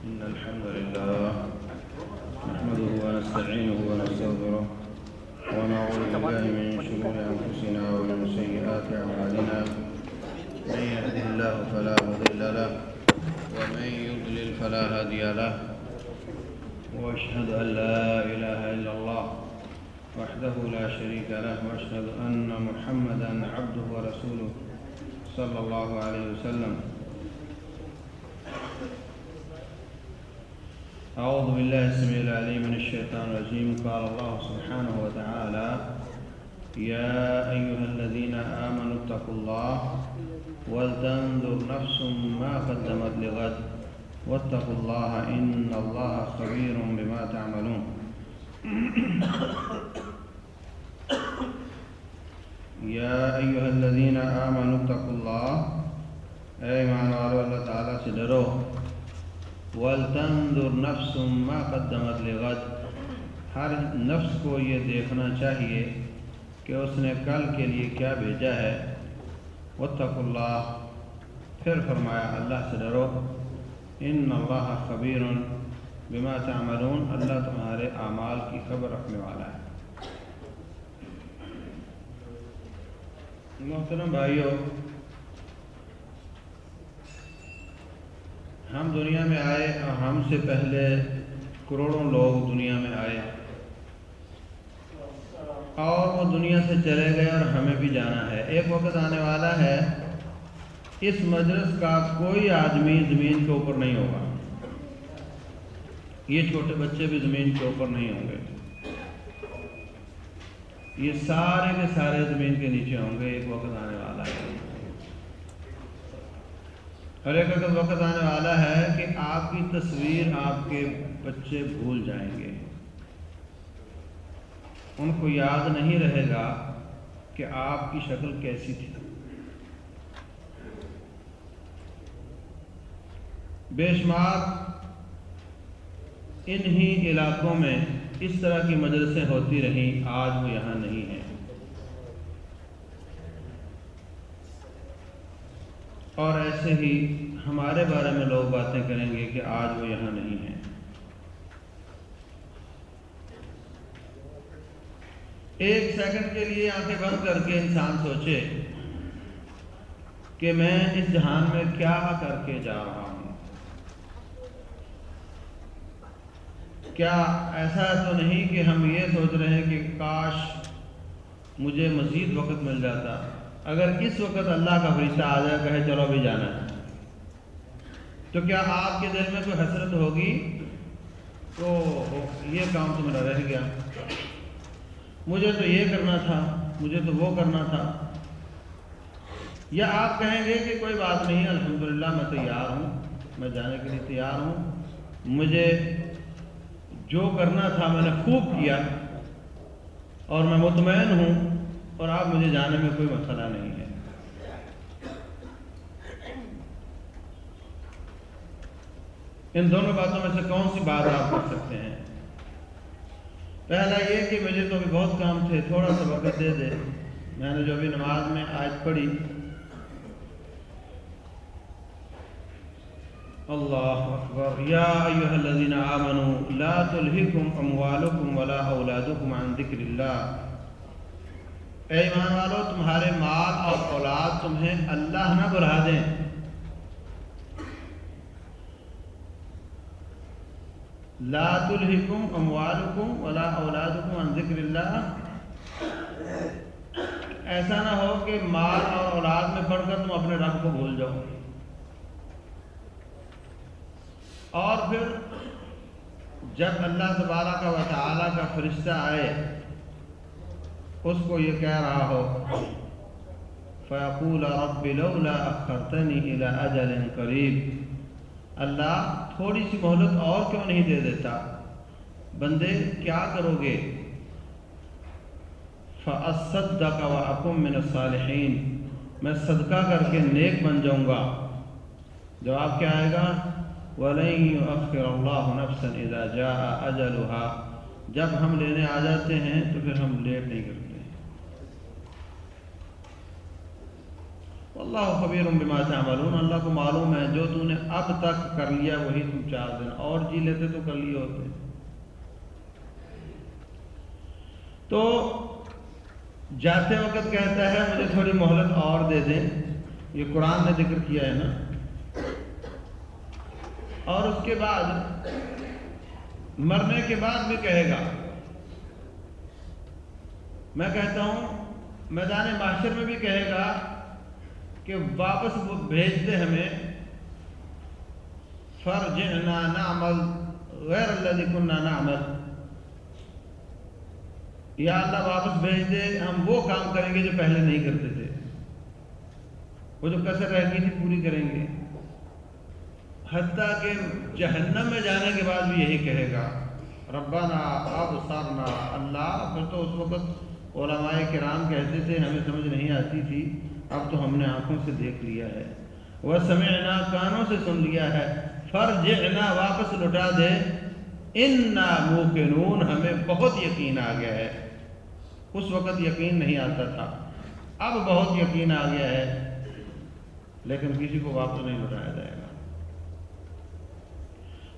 إن الحمد لله نحمده ونستعينه ونستغفره ونعوذ بالله من شرور أنفسنا ومن سيئات أعمالنا. من يهده الله فلا مضل له ومن يضلل فلا هادي له. وأشهد أن لا إله إلا الله وحده لا شريك له وأشهد أن محمدا عبده ورسوله صلى الله عليه وسلم. أعوذ بالله السميع العليم من الشيطان الرجيم. قال الله سبحانه وتعالى يا أيها الذين آمنوا اتقوا الله ولتنظر نفس ما قدمت لغد. واتقوا الله إن الله خبير بما تعملون. يا أيها الذين آمنوا اتقوا الله. اے ایمان والو اللہ تعالیٰ سے ڈرو ولتنظر نفس ما قدمت لغد۔ ہر نفس کو یہ دیکھنا چاہیے کہ اس نے کل کے لیے کیا بھیجا ہے۔ واتقوا اللہ۔ پھر فرمایا، اللہ سے ڈرو۔ ان اللہ خبیر بما تعملون۔ اللہ تمہارے اعمال کی خبر رکھنے والا ہے۔ محترم بھائیوں ہم دنیا میں آئے اور ہم سے پہلے کروڑوں لوگ دنیا میں آئے۔ اور وہ دنیا سے چلے گئے اور ہمیں بھی جانا ہے۔ ایک وقت آنے والا ہے، اس مجلس کا کوئی آدمی زمین کے اوپر نہیں ہوگا۔ یہ چھوٹے بچے بھی زمین کے اوپر نہیں ہوں گے۔ یہ سارے کے سارے زمین کے نیچے ہوں گے۔ ایک وقت آنے والا ہے۔ اور ایک وقت آنے والا ہے کہ آپ کی تصویر آپ کے بچے بھول جائیں گے۔ ان کو یاد نہیں رہے گا کہ آپ کی شکل کیسی تھی۔ بے شمار انہی علاقوں میں اس طرح کی مجلسیں ہوتی رہیں، آج وہ یہاں نہیں ہیں۔ اور ایسے ہی ہمارے بارے میں لوگ باتیں کریں گے کہ آج وہ یہاں نہیں ہیں ایک سیکنڈ کے لیے آنکھیں بند کر کے انسان سوچے کہ میں اس جہان میں کیا کر کے جا رہا ہوں۔ کیا ایسا تو نہیں کہ ہم یہ سوچ رہے ہیں کہ کاش مجھے مزید وقت مل جاتا۔ اگر اس وقت اللہ کا فرشتہ آ جائے کہے چلو بھی جانا ہے۔ تو کیا آپ کے دل میں کوئی حسرت ہوگی؟ تو یہ کام تو میرا رہ گیا۔ مجھے تو یہ کرنا تھا، مجھے تو وہ کرنا تھا۔ یا آپ کہیں گے کہ کوئی بات نہیں، الحمدللہ میں تیار ہوں، میں جانے کے لیے تیار ہوں۔ مجھے جو کرنا تھا میں نے خوب کیا اور میں مطمئن ہوں۔ اور آپ مجھے جانے میں کوئی مسئلہ نہیں ہے۔ ان دونوں باتوں میں سے کون سی بات آپ کر سکتے ہیں؟ پہلا یہ کہ مجھے تو ابھی بہت کام تھے، تھوڑا سا وقت دے دے۔ میں نے جو ابھی نماز میں آج پڑھی۔ اللہ اکبر۔ یا ایوہ الذین آمنوا، لا تلہکم اموالکم ولا اولادکم عن ذکر اللہ۔ اے ایمان والو تمہارے مال اور اولاد تمہیں اللہ نہ بلا دیں۔ لا تلہکم اموالکم ولا اولادکم عن ذکر اللہ۔ ایسا نہ ہو کہ مال اور اولاد میں پڑھ کر تم اپنے رب کو بھول جاؤ۔ اور پھر، جب اللہ تبارہ کا و تعالیٰ کا فرشتہ آئے اس کو یہ کہہ رہا ہو۔ فیقول رب لولا اخرتنی الى اجل قریب اللہ تھوڑی سی مہلت اور کیوں نہیں دے دیتا؟ بندے کیا کرو گے؟ فَأَصَّدَّقَ وَأَكُمْ مِنَ الصَّالِحِينَ۔ میں صدقہ کر کے نیک بن جاؤں گا۔ جواب کیا آئے گا؟ وَلَن يُؤَخِّرَ اللَّهُ نَفْسًا إِذَا جَاءَ أَجَلُهَا۔ جب ہم لینے آ جاتے ہیں تو پھر ہم لیٹ نہیں کرتے۔ اللہ خبیر بما تعملون، اللہ کو معلوم ہے جو تو نے اب تک کر لیا، وہی تم چار دن اور جی لیتے تو کر لیے ہوتے۔ تو جاتے وقت کہتا ہے، مجھے تھوڑی مہلت اور دے دیں۔ یہ قرآن نے ذکر کیا ہے نا۔ اور اس کے بعد مرنے کے بعد بھی کہے گا۔ میں کہتا ہوں، میدان معاشر میں بھی کہے گا کہ واپس وہ بھیج دے ہمیں۔ فرجعنا نعمل غیر الذي كنا نعمل۔ یا اللہ واپس بھیج دے، ہم وہ کام کریں گے جو پہلے نہیں کرتے تھے۔ وہ جو کسر رہ گئی تھی، پوری کریں گے۔ حتیٰ کہ جہنم میں جانے کے بعد بھی یہی کہے گا، ربنا اب سارنا اللہ پھر تو اس وقت علماء کرام کہتے تھے، ہمیں سمجھ نہیں آتی تھی۔ اب تو ہم نے آنکھوں سے دیکھ لیا ہے۔ وہ سمعنا، کانوں سے سن لیا ہے۔ فرجعنا، واپس لٹا دے۔ انا موقنون، ہمیں بہت یقین آ گیا ہے۔ اس وقت یقین نہیں آتا تھا۔ اب بہت یقین آ گیا ہے۔ لیکن کسی کو واپس نہیں لٹایا جائے گا۔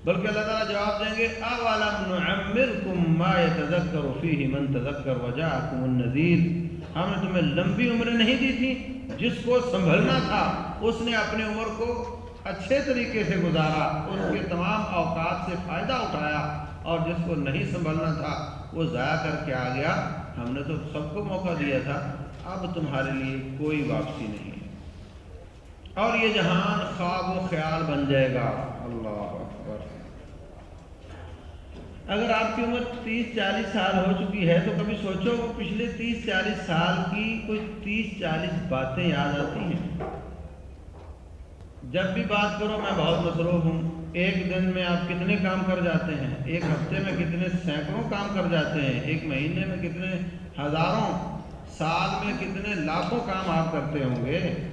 بلکہ اللہ تعالیٰ جواب دیں گے اولم نعمرکم ما يتذکر فیہ من تذکر وجاءکم النذیر ہم نے تمہیں لمبی عمریں نہیں دی تھی، جس کو سنبھلنا تھا، اس نے اپنی عمر کو اچھے طریقے سے گزارا، اس کے تمام اوقات سے فائدہ اٹھایا اور جس کو نہیں سنبھلنا تھا، وہ ضائع کر کے آ گیا۔ ہم نے تو سب کو موقع دیا تھا، اب تمہارے لیے کوئی واپسی نہیں ہے۔ اور یہ جہان خواب و خیال بن جائے گا۔ اللہ اکبر۔ اگر آپ کی عمر تیس چالیس سال ہو چکی ہے تو کبھی سوچو وہ پچھلے تیس چالیس سال کی کوئی تیس چالیس باتیں یاد آتی ہیں؟ جب بھی بات کرو میں بہت مصروف ہوں۔ ایک دن میں آپ کتنے کام کر جاتے ہیں؟ ایک ہفتے میں کتنے سینکڑوں کام کر جاتے ہیں؟ ایک مہینے میں کتنے ہزاروں؟ سال میں کتنے لاکھوں کام آپ کرتے ہوں گے؟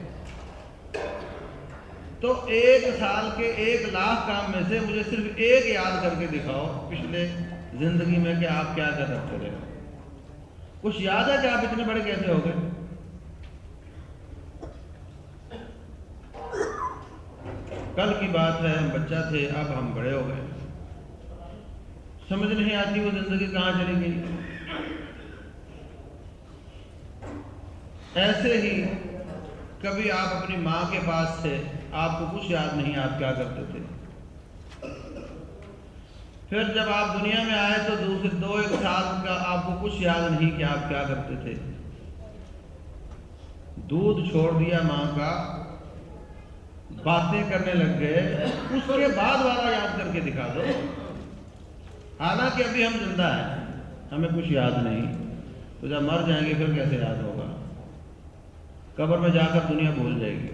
تو ایک سال کے ایک لاکھ کام میں سے مجھے صرف ایک یاد کر کے دکھاؤ پچھلے زندگی میں کہ آپ کیا کر رکھتے رہے کچھ یاد ہے کہ آپ اتنے بڑے کیسے ہو گئے؟ کل کی بات ہے، ہم بچہ تھے، اب ہم بڑے ہو گئے۔ سمجھ نہیں آتی وہ زندگی کہاں چلی گئی۔ ایسے ہی کبھی آپ اپنی ماں کے پاس تھے آپ کو کچھ یاد نہیں، آپ کیا کرتے تھے؟ پھر جب آپ دنیا میں آئے تو دوسرے دو ایک سال کا آپ کو کچھ یاد نہیں کہ آپ کیا کرتے تھے۔ دودھ چھوڑ دیا ماں کا، باتیں کرنے لگ گئے، اس کے بعد والا یاد کر کے دکھا دو۔ حالانکہ ابھی ہم زندہ ہیں، ہمیں کچھ یاد نہیں۔ تو جب مر جائیں گے، پھر کیسے یاد ہوگا؟ قبر میں جا کر دنیا بھول جائے گی۔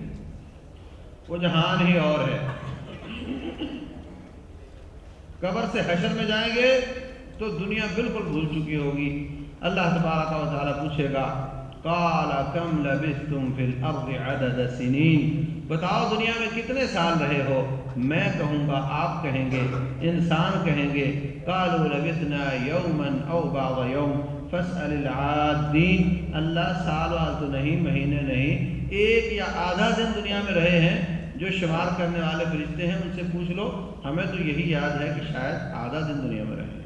وہ جہان ہی اور ہے۔ قبر سے حشر میں جائیں گے تو دنیا بالکل بھول چکی ہوگی۔ اللہ تبارک و تعالیٰ پوچھے گا، قال، کم لبثتم فی الارض عدد سنین۔ بتاؤ دنیا میں کتنے سال رہے ہو؟ میں کہوں گا، آپ کہیں گے، انسان کہیں گے۔ قالوا لبثنا یوما او بعض یوم۔ فاسأل العادین۔ اللہ سال وال تو نہیں، مہینے نہیں۔ ایک یا آدھا دن دنیا میں رہے ہیں جو شمار کرنے والے فرشتے ہیں، ان سے پوچھ لو، ہمیں تو یہی یاد ہے کہ شاید آدھا دن دنیا میں رہے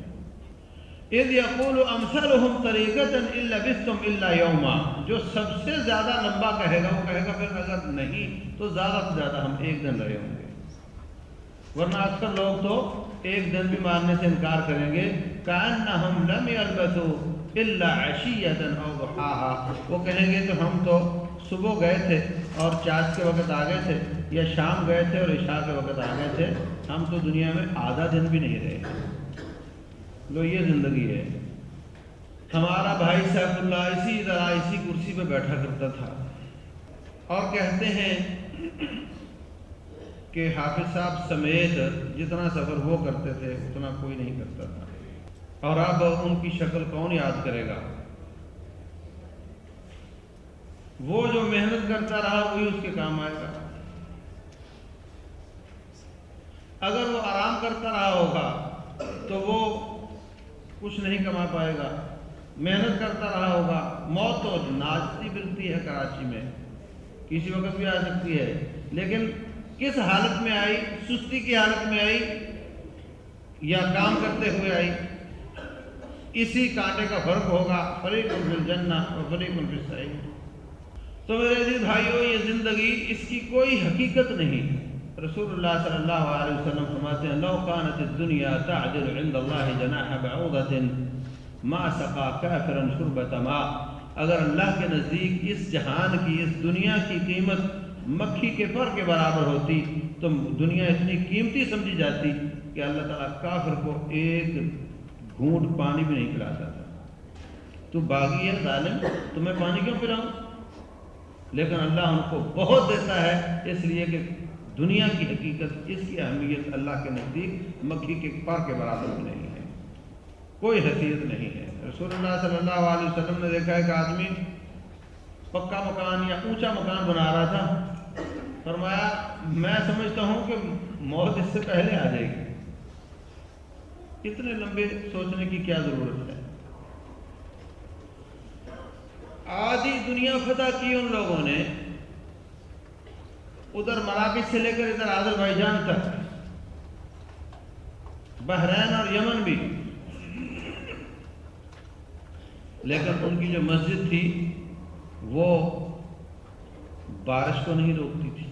اذ یقول امثلهم طریقتا الا بستم الا یوما۔ جو سب سے زیادہ لمبا کہے گا، وہ کہے گا پھر اگر نہیں، تو زیادہ سے زیادہ ہم ایک دن رہے ہوں گے۔ ورنہ اکثر لوگ تو ایک دن بھی ماننے سے انکار کریں گے۔ کانہم لم یلبثوا الا عشیتا او ضحاها۔ وہ کہیں گے کہ ہم تو صبح گئے تھے اور چاش کے وقت آ گئے تھے۔ یا شام گئے تھے اور عشاء کے وقت آ گئے تھے، ہم تو دنیا میں آدھا دن بھی نہیں رہے۔ لو یہ زندگی ہے۔ ہمارا بھائی سیف اللہ اسی طرح اسی کرسی پہ بیٹھا کرتا تھا۔ اور کہتے ہیں کہ حافظ صاحب سمیت جتنا سفر وہ کرتے تھے، اتنا کوئی نہیں کرتا تھا۔ اور اب ان کی شکل کون یاد کرے گا؟ وہ جو محنت کرتا رہا، وہی اس کے کام آئے گا۔ اگر وہ آرام کرتا رہا ہوگا، تو وہ کچھ نہیں کما پائے گا۔ محنت کرتا رہا ہوگا۔ موت تو ناچتی ملتی ہے کراچی میں۔ کسی وقت بھی آ سکتی ہے۔ لیکن کس حالت میں آئی؟ سستی کی حالت میں آئی یا کام کرتے ہوئے آئی؟ اسی کانٹے کا فرق ہوگا۔ فریق الجنہ اور فریق الفسائی تو میرے عزیز بھائیو، یہ زندگی اس کی کوئی حقیقت نہیں۔ رسول اللہ صلی اللہ علیہ وسلم فرماتے ہیں لو كانت الدنيا تعدل عند الله جناح بعوضة ما سقا كافرا شربة ماء اگر اللہ کے نزدیک اس جہان کی اس دنیا کی قیمت مکھی کے پر کے برابر ہوتی تو دنیا اتنی قیمتی سمجھی جاتی کہ اللہ تعالیٰ کافر کو ایک گھونٹ پانی بھی نہیں پلاتا تھا تو باغی ہے ظالم، تو میں پانی کیوں پلاؤں؟ لیکن اللہ ان کو بہت دیتا ہے، اس لیے کہ دنیا کی حقیقت اس کی اہمیت اللہ کے نزدیک مکھی کے پر کے برابر نہیں ہے۔ کوئی حیثیت نہیں ہے۔ رسول اللہ صلی اللہ علیہ وسلم نے دیکھا ہے کہ آدمی پکا مکان یا اونچا مکان بنا رہا تھا۔ فرمایا، میں سمجھتا ہوں کہ موت اس سے پہلے آ جائے گی۔ اتنے لمبے سوچنے کی کیا ضرورت ہے؟ آدھی دنیا فتح کی ان لوگوں نے ادھر مراکز سے لے کر ادھر آدر بھائی جان تک۔ بحرین اور یمن بھی۔ لیکن ان کی جو مسجد تھی، وہ بارش کو نہیں روکتی تھی۔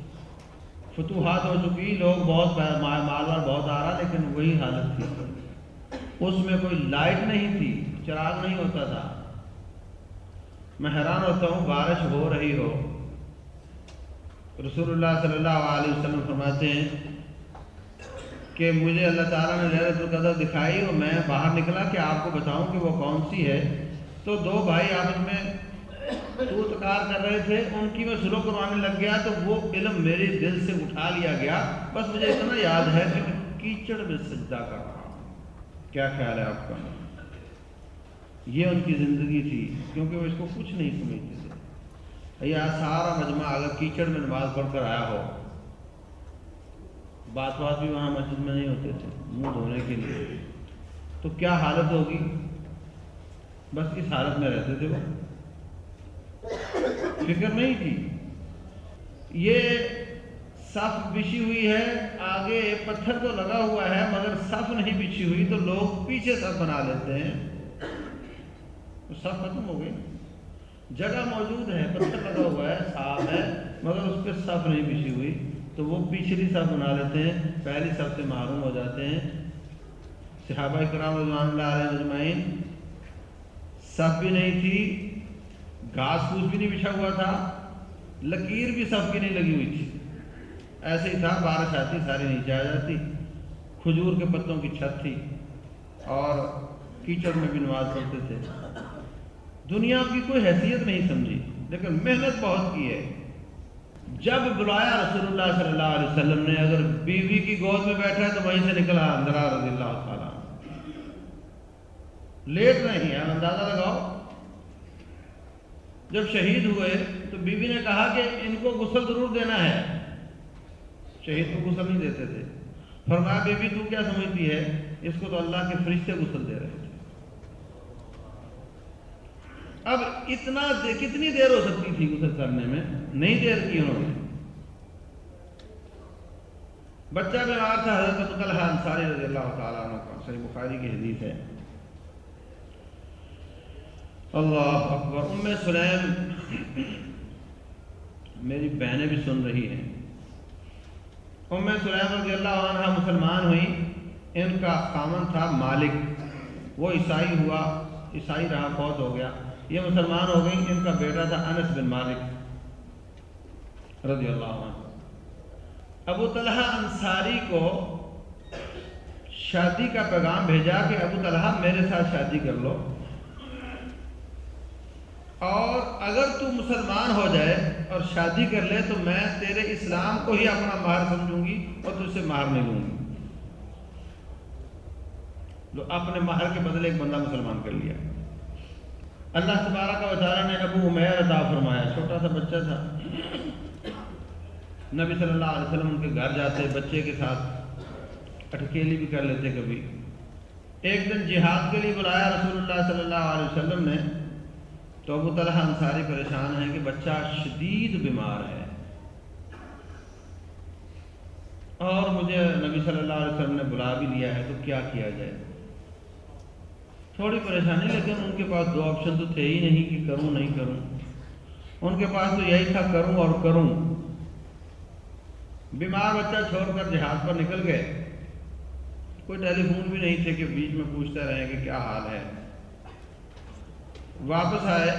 فتوحات ہو چکی، لوگ بہت مال وال بہت آ رہا، لیکن وہی حالت تھی۔ اس میں کوئی لائٹ نہیں تھی، چراغ نہیں ہوتا تھا۔ میں حیران ہوتا ہوں، بارش ہو رہی ہو۔ رسول اللہ صلی اللہ علیہ وسلم فرماتے ہیں کہ مجھے اللہ تعالیٰ نے لہرت القدر دکھائی اور میں باہر نکلا کہ آپ کو بتاؤں کہ وہ کون سی ہے۔ تو دو بھائی آپس میں تکار کر رہے تھے۔ ان کی میں سلو کروانے لگ گیا تو وہ علم میرے دل سے اٹھا لیا گیا۔ بس مجھے اتنا یاد ہے کہ کیچڑ میں سجدہ کر رہا ہوں۔ کیا خیال ہے آپ کا؟ یہ ان کی زندگی تھی، کیونکہ وہ اس کو کچھ نہیں سمجھتے تھے۔ یا سارا مجمع اگر کیچڑ میں نماز پڑھ کر آیا ہو بات بات بھی وہاں مسجد میں نہیں ہوتے تھے، منہ دھونے کے لیے۔ تو کیا حالت ہوگی؟ بس اس حالت میں رہتے تھے وہ۔ فکر نہیں تھی۔ یہ صف بچھی ہوئی ہے، آگے پتھر تو لگا ہوا ہے، مگر صف نہیں بچھی ہوئی، تو لوگ پیچھے صف بنا لیتے ہیں۔ صف ختم ہو گئی۔ جگہ موجود ہے، پتھر لگا ہوا ہے صاف ہے، مگر اس پہ صف نہیں بچھی ہوئی۔ تو وہ پچھلی صف بنا لیتے ہیں، پہلی صف سے معروم ہو جاتے ہیں۔ صحابہ کرام رضوان اللہ علیہ مجمعین صف بھی نہیں تھی، گھاس پھوس بھی نہیں بچھا ہوا تھا، لکیر بھی صف کی نہیں لگی ہوئی تھی۔ ایسے ہی تھا، بارش آتی، ساری نیچے آ جاتی۔ کھجور کے پتوں کی چھت تھی اور کیچڑ میں بھی نماز پڑھتے تھے۔ دنیا کی کوئی حیثیت نہیں سمجھی، لیکن محنت بہت کی ہے۔ جب بلایا رسول اللہ صلی اللہ علیہ وسلم نے، اگر بیوی کی گود میں بیٹھا ہے تو وہیں سے نکلا اندرا رضی اللہ تعالیٰ۔ لیٹ نہیں ہے اندازہ لگاؤ۔ جب شہید ہوئے تو بیوی نے کہا کہ ان کو غسل ضرور دینا ہے۔ شہید کو غسل نہیں دیتے تھے۔ فرمایا، بیوی تو کیا سمجھتی ہے؟ اس کو تو اللہ کے فرشتے غسل دے رہے تھے اب اتنا دے کتنی دیر ہو سکتی تھی غسل کرنے میں؟ نہیں دیر کی انہوں نے۔ بچہ بیمار تھا حضرت طلحہ انصاری رضی اللہ تعالیٰ عنہ کا صحیح بخاری کی حدیث ہے۔ اللہ اکبر۔ ام سلیم میری بہنیں بھی سن رہی ہیں۔ ام سلیم رضی اللہ عنہ مسلمان ہوئی۔ ان کا خامن تھا مالک۔ وہ عیسائی ہوا۔ عیسائی رہا، فوت ہو گیا۔ یہ مسلمان ہو گئی ان کا بیٹا تھا انس بن مالک رضی اللہ عنہ۔ ابو طلحہ انصاری کو شادی کا پیغام بھیجا کہ ابو طلحہ میرے ساتھ شادی کر لو۔ اور اگر تو مسلمان ہو جائے اور شادی کر لے تو میں تیرے اسلام کو ہی اپنا مہر سمجھوں گی اور تجھ سے نہیں لوں گی۔ جو اپنے مہر کے بدلے ایک بندہ مسلمان کر لیا۔ اللہ تبارک و تعالیٰ نے ابو عمیر عطا فرمایا، چھوٹا سا بچہ تھا۔ نبی صلی اللہ علیہ وسلم ان کے گھر جاتے، بچے کے ساتھ اٹکیلی بھی کر لیتے کبھی۔ ایک دن جہاد کے لیے بلایا رسول اللہ صلی اللہ علیہ وسلم نے، تو ابو طلحہ انصاری پریشان ہیں کہ بچہ شدید بیمار ہے۔ اور مجھے نبی صلی اللہ علیہ وسلم نے بلا بھی لیا ہے، تو کیا کیا جائے؟ تھوڑی پریشانی لیکن ان کے پاس دو آپشن تو تھے ہی نہیں کہ کروں، نہیں کروں۔ ان کے پاس تو یہی تھا، کروں اور کروں۔ بیمار بچہ چھوڑ کر جہاز پر نکل گئے۔ کوئی ٹیلی فون بھی نہیں تھے کہ بیچ میں پوچھتے رہیں کہ کیا حال ہے۔ واپس آئے۔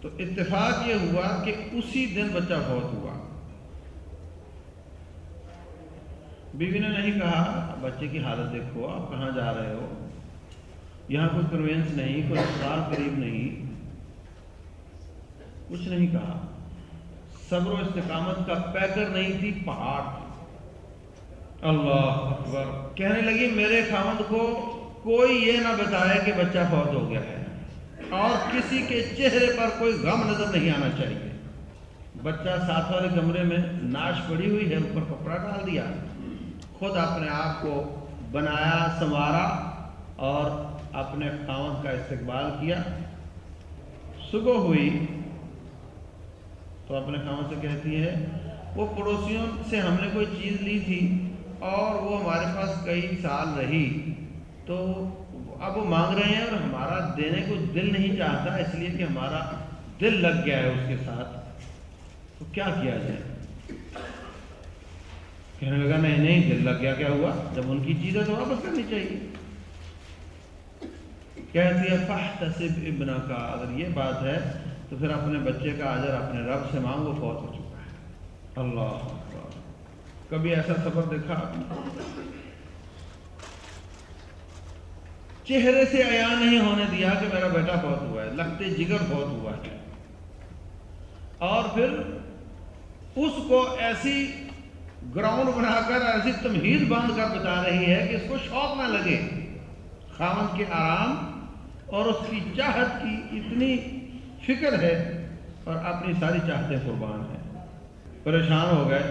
تو اتفاق یہ ہوا کہ اسی دن بچہ فوت ہوا۔ بیوی نے نہیں کہا، بچے کی حالت دیکھو، آپ کہاں جا رہے ہو؟ یہاں کوئی کنوینس نہیں کوئی اسپتال قریب نہیں۔ کچھ نہیں کہا۔ صبر و استقامت کا پیکر نہیں تھی پہاڑ۔ اللہ اکبر۔ کہنے لگی میرے خامد کو کوئی یہ نہ بتائے کہ بچہ فوت ہو گیا ہے۔ اور کسی کے چہرے پر کوئی غم نظر نہیں آنا چاہیے۔ بچہ ساتھ والے کمرے میں ناش پڑی ہوئی ہے اوپر کپڑا ڈال دیا۔ خود اپنے آپ کو بنایا سنوارا اور اپنے خامد کا استقبال کیا۔ صبح ہوئی تو اپنے خامد سے کہتی ہے، وہ پڑوسیوں سے ہم نے کوئی چیز لی تھی اور وہ ہمارے پاس کئی سال رہی۔ تو اب وہ مانگ رہے ہیں اور ہمارا دینے کو دل نہیں چاہتا، اس لیے کہ ہمارا دل لگ گیا ہے اس کے ساتھ۔ تو کیا کیا جائے؟ کہنے لگا، نہیں نہیں، دل لگ گیا، کیا ہوا؟ جب ان کی چیزیں تو واپس کرنی چاہیے۔ کہتی ہے فحتسب ابنا کا اگر یہ بات ہے تو پھر اپنے بچے کا اجر اپنے رب سے مانگو، فوت ہو چکا ہے۔ اللہ کبھی ایسا سفر دیکھا چہرے سے عیا نہیں ہونے دیا کہ میرا بیٹا بہت ہوا ہے لگتے جگر بہت ہوا ہے۔ اور پھر اس کو ایسی گراؤنڈ بنا کر، ایسی تمہید باندھ کر بتا رہی ہے کہ اس کو شوق نہ لگے۔ خامن کے آرام اور اس کی چاہت کی اتنی فکر ہے اور اپنی ساری چاہتیں قربان ہیں۔ پریشان ہو گئے۔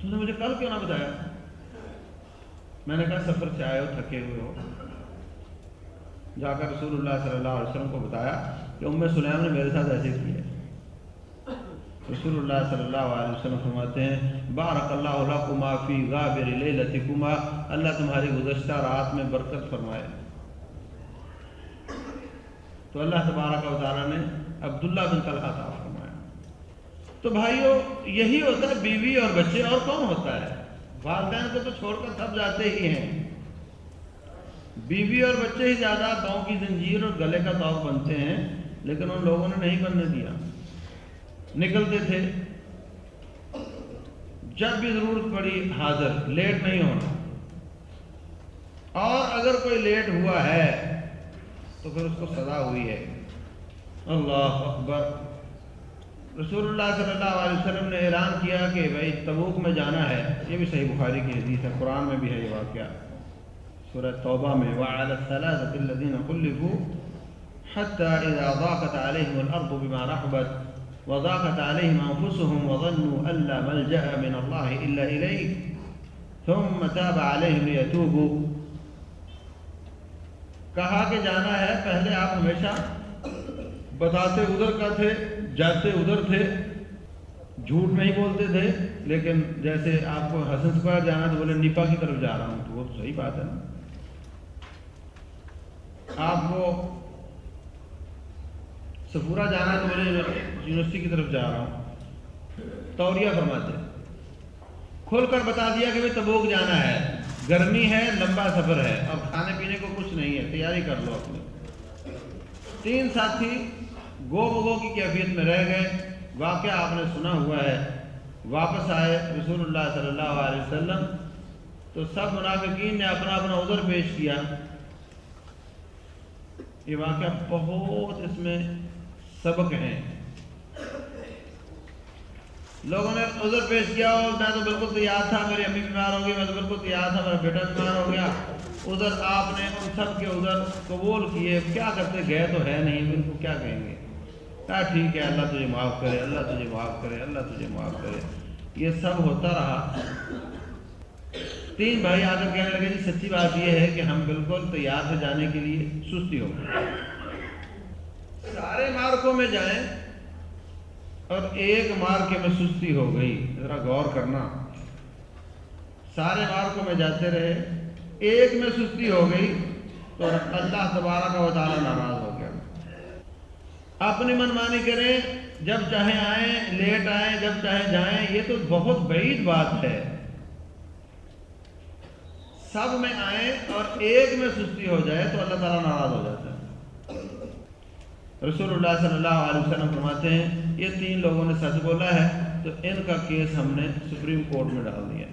تم نے مجھے کل کیوں نہ بتایا؟ میں نے کہا، سفر سے آئے ہو، تھکے ہوئے ہو۔ جا کر رسول اللہ صلی اللہ علیہ وسلم کو بتایا کہ ام سلیم نے میرے ساتھ ایسے کی ہے۔ رسول اللہ صلی اللہ علیہ وسلم فرماتے ہیں، بارک اللہ علیہ فی غابر لیلتکما، اللہ تمہاری گزشتہ رات میں برکت فرمائے۔ تو اللہ تبارک و تعالیٰ نے عبداللہ بن طلحہ عطا فرمایا۔ تو بھائیو، یہی ہوتا ہے، بیوی اور بچے اور کون ہوتا ہے؟ والدین کو تو چھوڑ کر سب جاتے ہی ہیں۔ بیوی اور بچے ہی زیادہ پاؤں کی زنجیر اور گلے کا توق بنتے ہیں، لیکن ان لوگوں نے نہیں بننے دیا۔ نکلتے تھے۔ جب بھی ضرورت پڑی، حاضر، لیٹ نہیں ہونا۔ اور اگر کوئی لیٹ ہوا ہے تو پھر اس کو سزا ہوئی ہے۔ اللہ اکبر۔ رسول اللہ صلی اللہ علیہ وسلم نے اعلان کیا کہ بھائی تبوک میں جانا ہے۔ یہ بھی صحیح بخاری کی حدیث ہے قرآن میں بھی ہے یہ واقعہ۔ سورة توبہ میں وعلى کہا کہ جانا ہے، پہلے آپ ہمیشہ بتاتے ادھر کا تھے، جاتے ادھر تھے۔ جھوٹ نہیں بولتے تھے، لیکن جیسے آپ کو حسن سکھایا جانا تو بولے نیپا کی طرف جا رہا ہوں، تو وہ تو صحیح بات ہے نا۔ آپ کو سفورہ جانا تو بولے یونیورسٹی کی طرف جا رہا ہوں۔ توریہ فرماتے کھول کر بتا دیا کہ تبوک جانا ہے۔ گرمی ہے، لمبا سفر ہے۔ اور کھانے پینے کو کچھ نہیں ہے، تیاری کر لو اپنی۔ تین ساتھی گو بگو کی کیفیت میں رہ گئے۔ واقعہ آپ نے سنا ہوا ہے۔ واپس آئے رسول اللہ صلی اللہ علیہ وسلم۔ تو سب منافقین نے اپنا اپنا عذر پیش کیا۔ یہ واقعہ بہت اس میں سبق ہیں لوگوں نے عذر پیش کیا اور میں تو بالکل تیار تھا، میری امی بیمار ہو گئی، میں تو بالکل تیار تھا، میرا بیٹا بیمار ہو گیا۔ ادھر آپ نے ان سب کے ادھر قبول کیے، کیا کرتے؟ گئے تو ہے نہیں ان کو کیا کہیں گے؟ کہا ٹھیک ہے، اللہ تجھے معاف کرے، اللہ تجھے معاف کرے، اللہ تجھے معاف کرے۔ یہ سب ہوتا رہا۔ تین بھائی آ کر کہنے لگے جی سچی بات یہ ہے کہ ہم بالکل تیار سے جانے کے لیے سستی ہو گئے۔ سارے مارکوں میں جائیں اور ایک مار کے میں سستی ہو گئی۔ ذرا غور کرنا۔ سارے مار کو میں جاتے رہے۔ ایک میں سستی ہو گئی تو اللہ تبارہ کا وطالعہ ناراض ہو گیا۔ اپنی منمانی کریں، جب چاہیں آئیں، لیٹ آئیں، جب چاہیں جائیں، یہ تو بہت بعید بات ہے۔ سب میں آئیں اور ایک میں سستی ہو جائے تو اللہ تعالیٰ ناراض ہو جاتا ہے۔ رسول اللہ صلی اللہ علیہ وسلم فرماتے ہیں، یہ تین لوگوں نے سچ بولا ہے، تو ان کا کیس ہم نے سپریم کورٹ میں ڈال دیا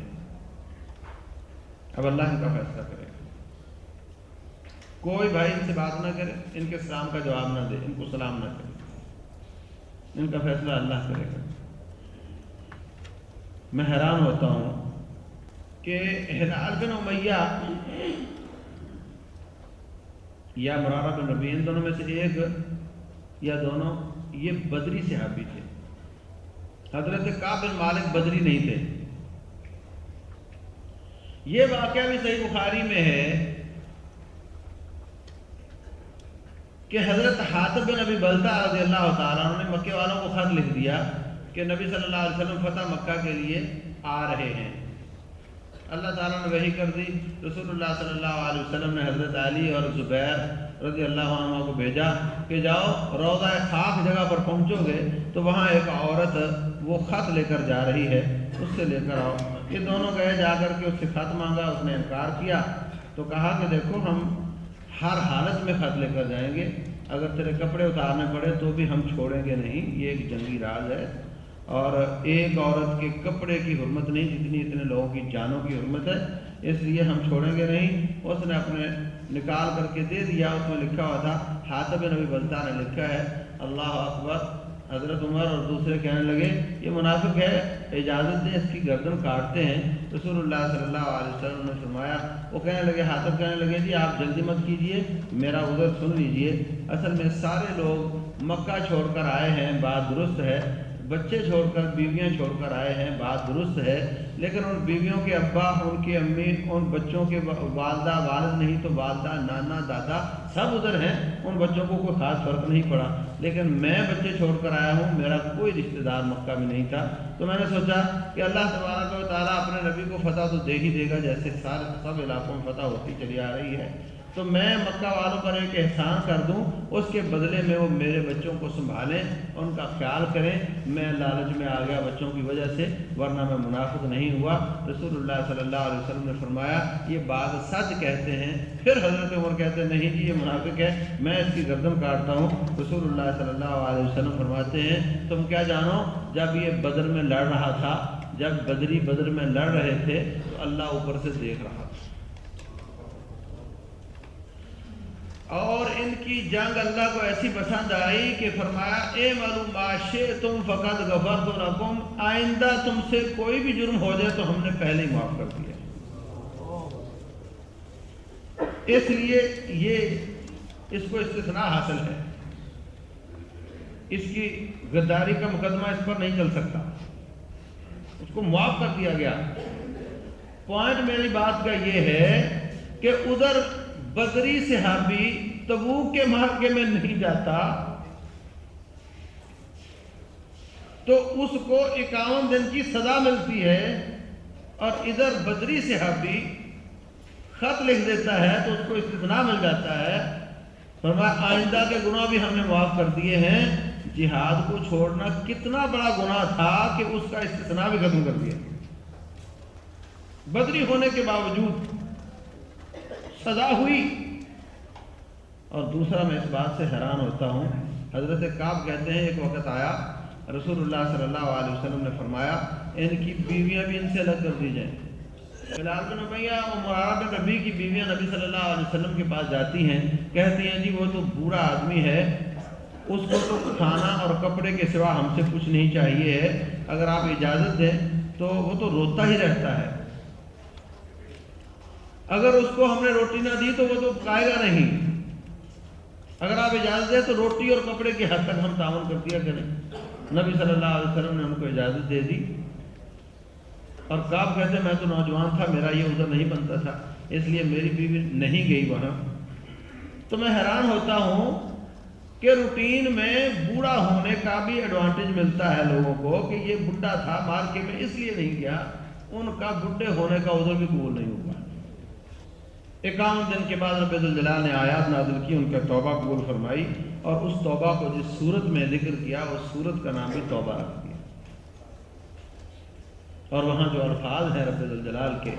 اب اللہ ان کا فیصلہ کرے۔ کوئی بھائی ان سے بات نہ کرے، ان کے سلام کا جواب نہ دے، ان کو سلام نہ کرے۔ ان کا فیصلہ اللہ کرے گا۔ میں حیران ہوتا ہوں کہ بن امیہ یا مرارہ بن ربی ان دونوں میں سے ایک یا دونوں یہ بدری صحابی تھے۔ حضرت بن مالک بدری نہیں تھے۔ یہ واقعہ بھی صحیح بخاری میں ہے کہ حضرت حاطب بن نبی بلتا رضی اللہ تعالیٰ انہوں نے مکے والوں کو خط لکھ دیا کہ نبی صلی اللہ علیہ وسلم فتح مکہ کے لیے آ رہے ہیں۔ اللہ تعالیٰ نے وہی کر دی۔ رسول اللہ صلی اللہ علیہ وسلم نے حضرت علی اور زبیر رضی اللہ عنہ کو بھیجا کہ جاؤ، روضہ خاک جگہ پر پہنچو گے تو وہاں ایک عورت وہ خط لے کر جا رہی ہے، اس سے لے کر آؤ۔ یہ دونوں گئے، جا کر کے اس سے خط مانگا، اس نے انکار کیا۔ تو کہا کہ دیکھو، ہم ہر حالت میں خط لے کر جائیں گے۔ اگر تیرے کپڑے اتارنے پڑے تو بھی ہم چھوڑیں گے نہیں، یہ ایک جنگی راز ہے۔ اور ایک عورت کے کپڑے کی حرمت نہیں، جتنی اتنے لوگوں کی جانوں کی حرمت ہے، اس لیے ہم چھوڑیں گے نہیں۔ اس نے اپنے نکال کر کے دے دیا، اس میں لکھا ہوا تھا حاطب نبی بلتا نے لکھا ہے، اللہ اکبر، حضرت عمر اور دوسرے کہنے لگے، یہ منافق ہے، اجازت دیں اس کی گردن کاٹتے ہیں۔ رسول اللہ صلی اللہ علیہ وسلم نے فرمایا، وہ کہنے لگے حاطب کہنے لگے جی آپ جلدی مت کیجیے، میرا ادھر سن لیجیے۔ اصل میں سارے لوگ مکہ چھوڑ کر آئے ہیں، بات درست ہے بچے چھوڑ کر، بیویاں چھوڑ کر آئے ہیں، بات درست ہے، لیکن ان بیویوں کے ابا، ان کی امی، ان بچوں کے والدہ، والد نہیں تو والدہ، نانا، دادا سب ادھر ہیں، ان بچوں کو کوئی خاص فرق نہیں پڑا۔ لیکن میں بچے چھوڑ کر آیا ہوں، میرا کوئی رشتہ دار مکہ میں نہیں تھا۔ تو میں نے سوچا کہ اللہ تبارک و تعالیٰ اپنے نبی کو فتح تو دے ہی دے گا، جیسے سارے سب علاقوں میں فتح ہوتی چلی آ رہی ہے۔ تو میں مکہ والوں پر ایک احسان کر دوں، اس کے بدلے میں وہ میرے بچوں کو سنبھالیں، ان کا خیال کریں۔ میں لالچ میں آ گیا بچوں کی وجہ سے، ورنہ میں منافق نہیں ہوا۔ رسول اللہ صلی اللہ علیہ وسلم نے فرمایا، یہ بات سچ کہتے ہیں۔ پھر حضرت عمر کہتے ہیں، نہیں جی یہ منافق ہے۔ میں اس کی گردن کاٹتا ہوں۔ رسول اللہ صلی اللہ علیہ وسلم فرماتے ہیں، تم کیا جانو؟ جب یہ بدر میں لڑ رہا تھا، جب بدری بدر میں لڑ رہے تھے، تو اللہ اوپر سے دیکھ رہا تھا۔ اور ان کی جنگ اللہ کو ایسی پسند آئی کہ فرمایا، اے معلوم آشے تم فقط غفر تو رقم آئندہ تم سے کوئی بھی جرم ہو جائے تو ہم نے پہلے ہی معاف کر دیا۔ اس لیے یہ، اس کو استثناء حاصل ہے۔ اس کی غداری کا مقدمہ اس پر نہیں چل سکتا۔ اس کو معاف کر دیا گیا۔ پوائنٹ میری بات کا یہ ہے کہ ادھر بدری صحابی تبوک کے مارکے میں نہیں جاتا، تو اس کو اکاون دن کی سزا ملتی ہے۔ اور ادھر بدری صحابی خط لکھ دیتا ہے تو اس کو استثناء مل جاتا ہے۔ فرمایا، آئندہ کے گناہ بھی ہم نے معاف کر دیے ہیں۔ جہاد کو چھوڑنا کتنا بڑا گناہ تھا کہ اس کا استثناء بھی ختم کر دیا۔ بدری ہونے کے باوجود سزا ہوئی۔ اور دوسرا، میں اس بات سے حیران ہوتا ہوں۔ حضرت کعب کہتے ہیں، ایک وقت آیا، رسول اللہ صلی اللہ علیہ وسلم نے فرمایا، ان کی بیویاں بھی ان سے الگ کر دی جائیں۔ بلال بن امیہ اور مرارہ بن ربی کی بیویاں نبی صلی اللہ علیہ وسلم کے پاس جاتی ہیں۔ کہتی ہیں جی وہ تو برا آدمی ہے، اس کو تو کھانا اور کپڑے کے سوا ہم سے کچھ نہیں چاہیے۔ ہے اگر آپ اجازت دیں تو وہ تو روتا ہی رہتا ہے۔ اگر اس کو ہم نے روٹی نہ دی تو وہ تو پائے گا نہیں۔ اگر آپ اجازت دیں تو روٹی اور کپڑے کی حد تک ہم تعاون کر دیا کریں۔ نبی صلی اللہ علیہ وسلم نے ہم کو اجازت دے دی۔ اور کاب کہتے میں تو نوجوان تھا، میرا یہ ادھر نہیں بنتا تھا، اس لیے میری بیوی نہیں گئی وہاں۔ تو میں حیران ہوتا ہوں کہ روٹین میں بوڑھا ہونے کا بھی ایڈوانٹیج ملتا ہے لوگوں کو کہ یہ بڈھا تھا مار کے میں، اس لیے نہیں کیا، ان کا بڈھے ہونے کا عذر بھی قبول نہیں ہوا۔ اکاون دن کے بعد رب الجلال نے آیات نازل کی، ان کا توبہ قبول فرمائی اور اس توبہ کو جس صورت میں ذکر کیا، اس صورت کا نام بھی توبہ رکھ دیا۔ اور وہاں جو الفاظ ہیں رب الجلال کے،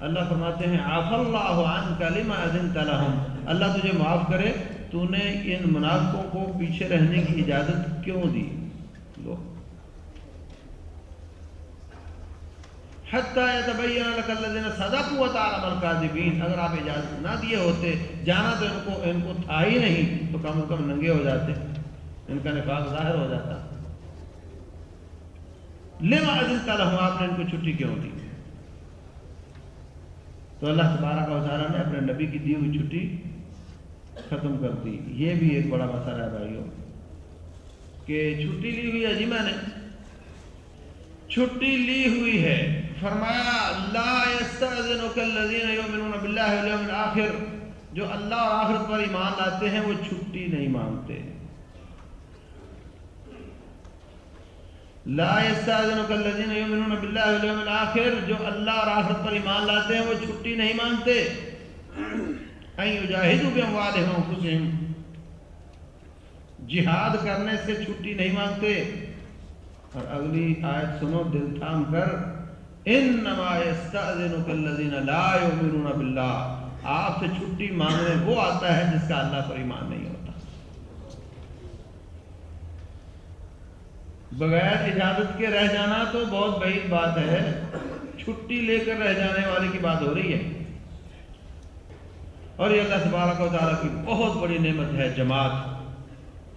اللہ فرماتے ہیں آف اللہ عن کلمہ اذن لهم۔ اللہ تجھے معاف کرے، تو نے ان منافقوں کو پیچھے رہنے کی اجازت کیوں دی لو حتی یتبین لک الذین صدقوا وتعلم الکاذبین۔ اگر آپ اجازت نہ دیے ہوتے جانا تو ان کو ان کو تھا ہی نہیں، تو کم از کم ننگے ہو جاتے۔ ان کا نفاق ظاہر ہو جاتا۔ لما اذن لهم؟ آپ نے ان کو چھٹی کیوں دی؟ تو اللہ تبارک و تعالیٰ نے اپنے نبی کی دی ہوئی چھٹی ختم کر دی۔ یہ بھی ایک بڑا مسئلہ ہے بھائیوں، کہ چھٹی لی ہوئی ہے جی میں نے۔ چھٹی لی ہوئی ہے۔ فرمایا، لا يستاذنك الذين يؤمنون بالله واليوم الاخر جو اللہ اور آخرت پر ایمان لاتے ہیں، وہ چھٹی نہیں مانگتے. لا يستاذنك الذين يؤمنون بالله واليوم الاخر جو اللہ اور آخرت پر ایمان لاتے ہیں، وہ چھٹی نہیں مانگتے. ان يجاهدوا باموالهم وانفسهم جہاد کرنے سے چھٹی نہیں مانگتے. اور اگلی آیت سنو، دل تھام کر. انما يستاذنك الذين لا يؤمنون بالله آپ سے چھٹی مانگنے وہ آتا ہے جس کا اللہ پر ایمان نہیں ہوتا۔ بغیر اجازت کے رہ جانا تو بہت بعید بات ہے۔ چھٹی لے کر رہ جانے والے کی بات ہو رہی ہے۔ اور یہ اللہ تبارک و تعالیٰ کی بہت بڑی نعمت ہے جماعت،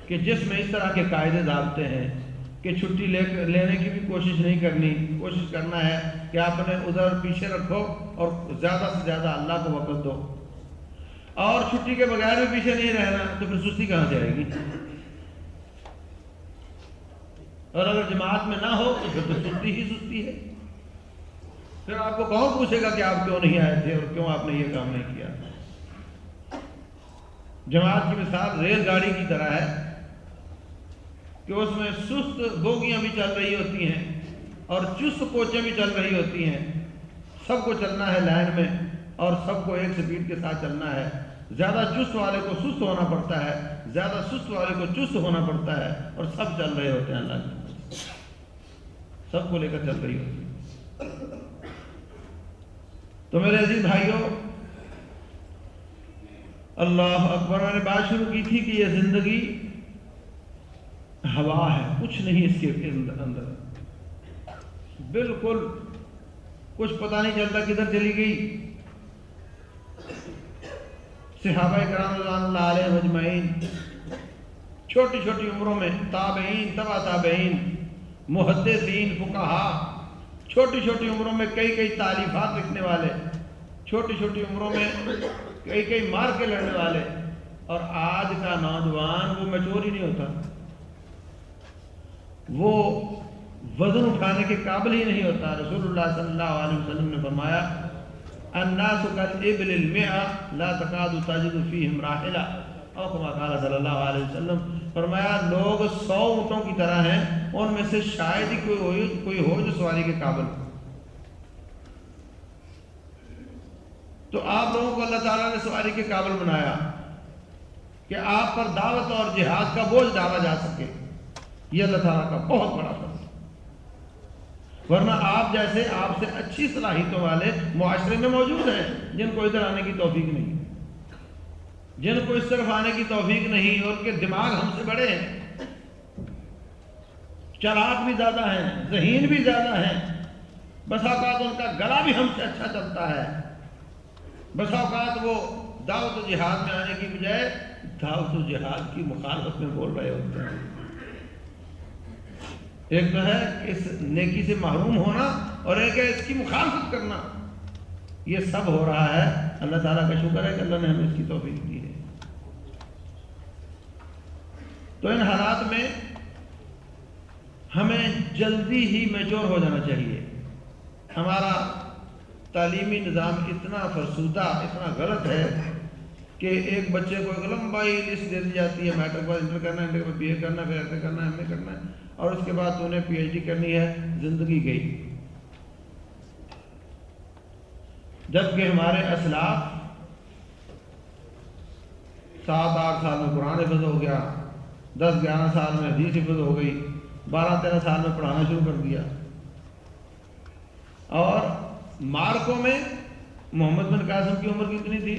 کہ جس میں اس طرح کے قاعدے ڈالتے ہیں۔ کہ چھٹی لے لینے کی بھی کوشش نہیں کرنی۔ کوشش کرنا ہے کہ آپ نے ادھر پیچھے رکھو اور زیادہ سے زیادہ اللہ کو وقت دو۔ اور چھٹی کے بغیر بھی پیچھے نہیں رہنا تو پھر سستی کہاں سے آئے گی؟ اور اگر جماعت میں نہ ہو تو پھر تو سستی ہی سستی ہے۔ پھر آپ کو کون پوچھے گا کہ آپ کیوں نہیں آئے تھے اور کیوں آپ نے یہ کام نہیں کیا؟ جماعت کی مثال ریل گاڑی کی طرح ہے۔ کہ اس میں سست بوگیاں بھی چل رہی ہوتی ہیں اور چست کوچیں بھی چل رہی ہوتی ہیں۔ سب کو چلنا ہے لائن میں اور سب کو ایک سپیڈ کے ساتھ چلنا ہے۔ زیادہ چست والے کو سست ہونا پڑتا ہے، زیادہ سست والے کو چست ہونا پڑتا ہے اور سب چل رہے ہوتے ہیں اللہ سب کو لے کر چل رہی ہوتی ہے تو میرے عزیز بھائیوں، اللہ اکبر نے بات شروع کی تھی کہ یہ زندگی ہوا ہے، کچھ نہیں اس کے اندر۔ بالکل کچھ پتہ نہیں چلتا کدھر چلی گئی۔ صحابہ کرام رضوان اللہ علیہ مجمعین چھوٹی چھوٹی عمروں میں تابعین، تبا تابعین، محدثین، فقہا، چھوٹی چھوٹی عمروں میں کئی کئی تعلیفات لکھنے والے، چھوٹی چھوٹی عمروں میں کئی کئی مار کے لڑنے والے۔ اور آج کا نوجوان وہ میچور ہی نہیں ہوتا۔ وہ وزن اٹھانے کے قابل ہی نہیں ہوتا۔ رسول اللہ صلی اللہ علیہ وسلم نے فرمایا، الناس كالابل لا تكاد تجد فيهم راحلة او قال صلی اللہ علیہ وسلم، فرمایا، لوگ سو اونٹوں کی طرح ہیں، ان میں سے شاید ہی کوئی ہو کوئی ہو جو سواری کے قابل تو آپ لوگوں کو اللہ تعالیٰ نے سواری کے قابل بنایا کہ آپ پر دعوت اور جہاد کا بوجھ ڈالا جا سکے۔ یہ اللہ تعالیٰ کا بہت بڑا فرض ورنہ آپ جیسے آپ سے اچھی صلاحیتوں والے معاشرے میں موجود ہیں، جن کو ادھر آنے کی توفیق نہیں۔ جن کو اس طرف آنے کی توفیق نہیں، اور ان کے دماغ ہم سے بڑے ہیں۔ چراغ بھی زیادہ ہیں، ذہین بھی زیادہ ہیں۔ بس اوقات ان کا گلا بھی ہم سے اچھا چلتا ہے۔ بس اوقات وہ دعوت و جہاد میں آنے کی بجائے دعوت و جہاد کی مخالفت میں بول رہے ہوتے ہیں۔ ایک تو ہے اس نیکی سے محروم ہونا اور ایک ہے اس کی مخالفت کرنا۔ یہ سب ہو رہا ہے۔ اللہ تعالیٰ کا شکر ہے کہ اللہ نے ہمیں اس کی توفیق دی ہے۔ تو ان حالات میں ہمیں جلدی ہی میچور ہو جانا چاہیے۔ ہمارا تعلیمی نظام اتنا فرسودہ، اتنا غلط ہے کہ ایک بچے کو ایک لمبائی لسٹ دے دی جاتی ہے میٹرک بعد انٹر کرنا ہے انٹر کے بعد بی اے کرنا ہے پھر ایف اے کرنا ہے ایم اے کرنا ہے، اور اس کے بعد تو انہیں پی ایچ ڈی کرنی ہے، زندگی گئی۔ جبکہ ہمارے اسلاف سات آٹھ سال میں قرآن حفظ ہو گیا، دس گیارہ سال میں حدیث حفظ ہو گئی، بارہ تیرہ سال میں پڑھانا شروع کر دیا۔ اور مارکوں میں محمد بن قاسم کی عمر کتنی تھی؟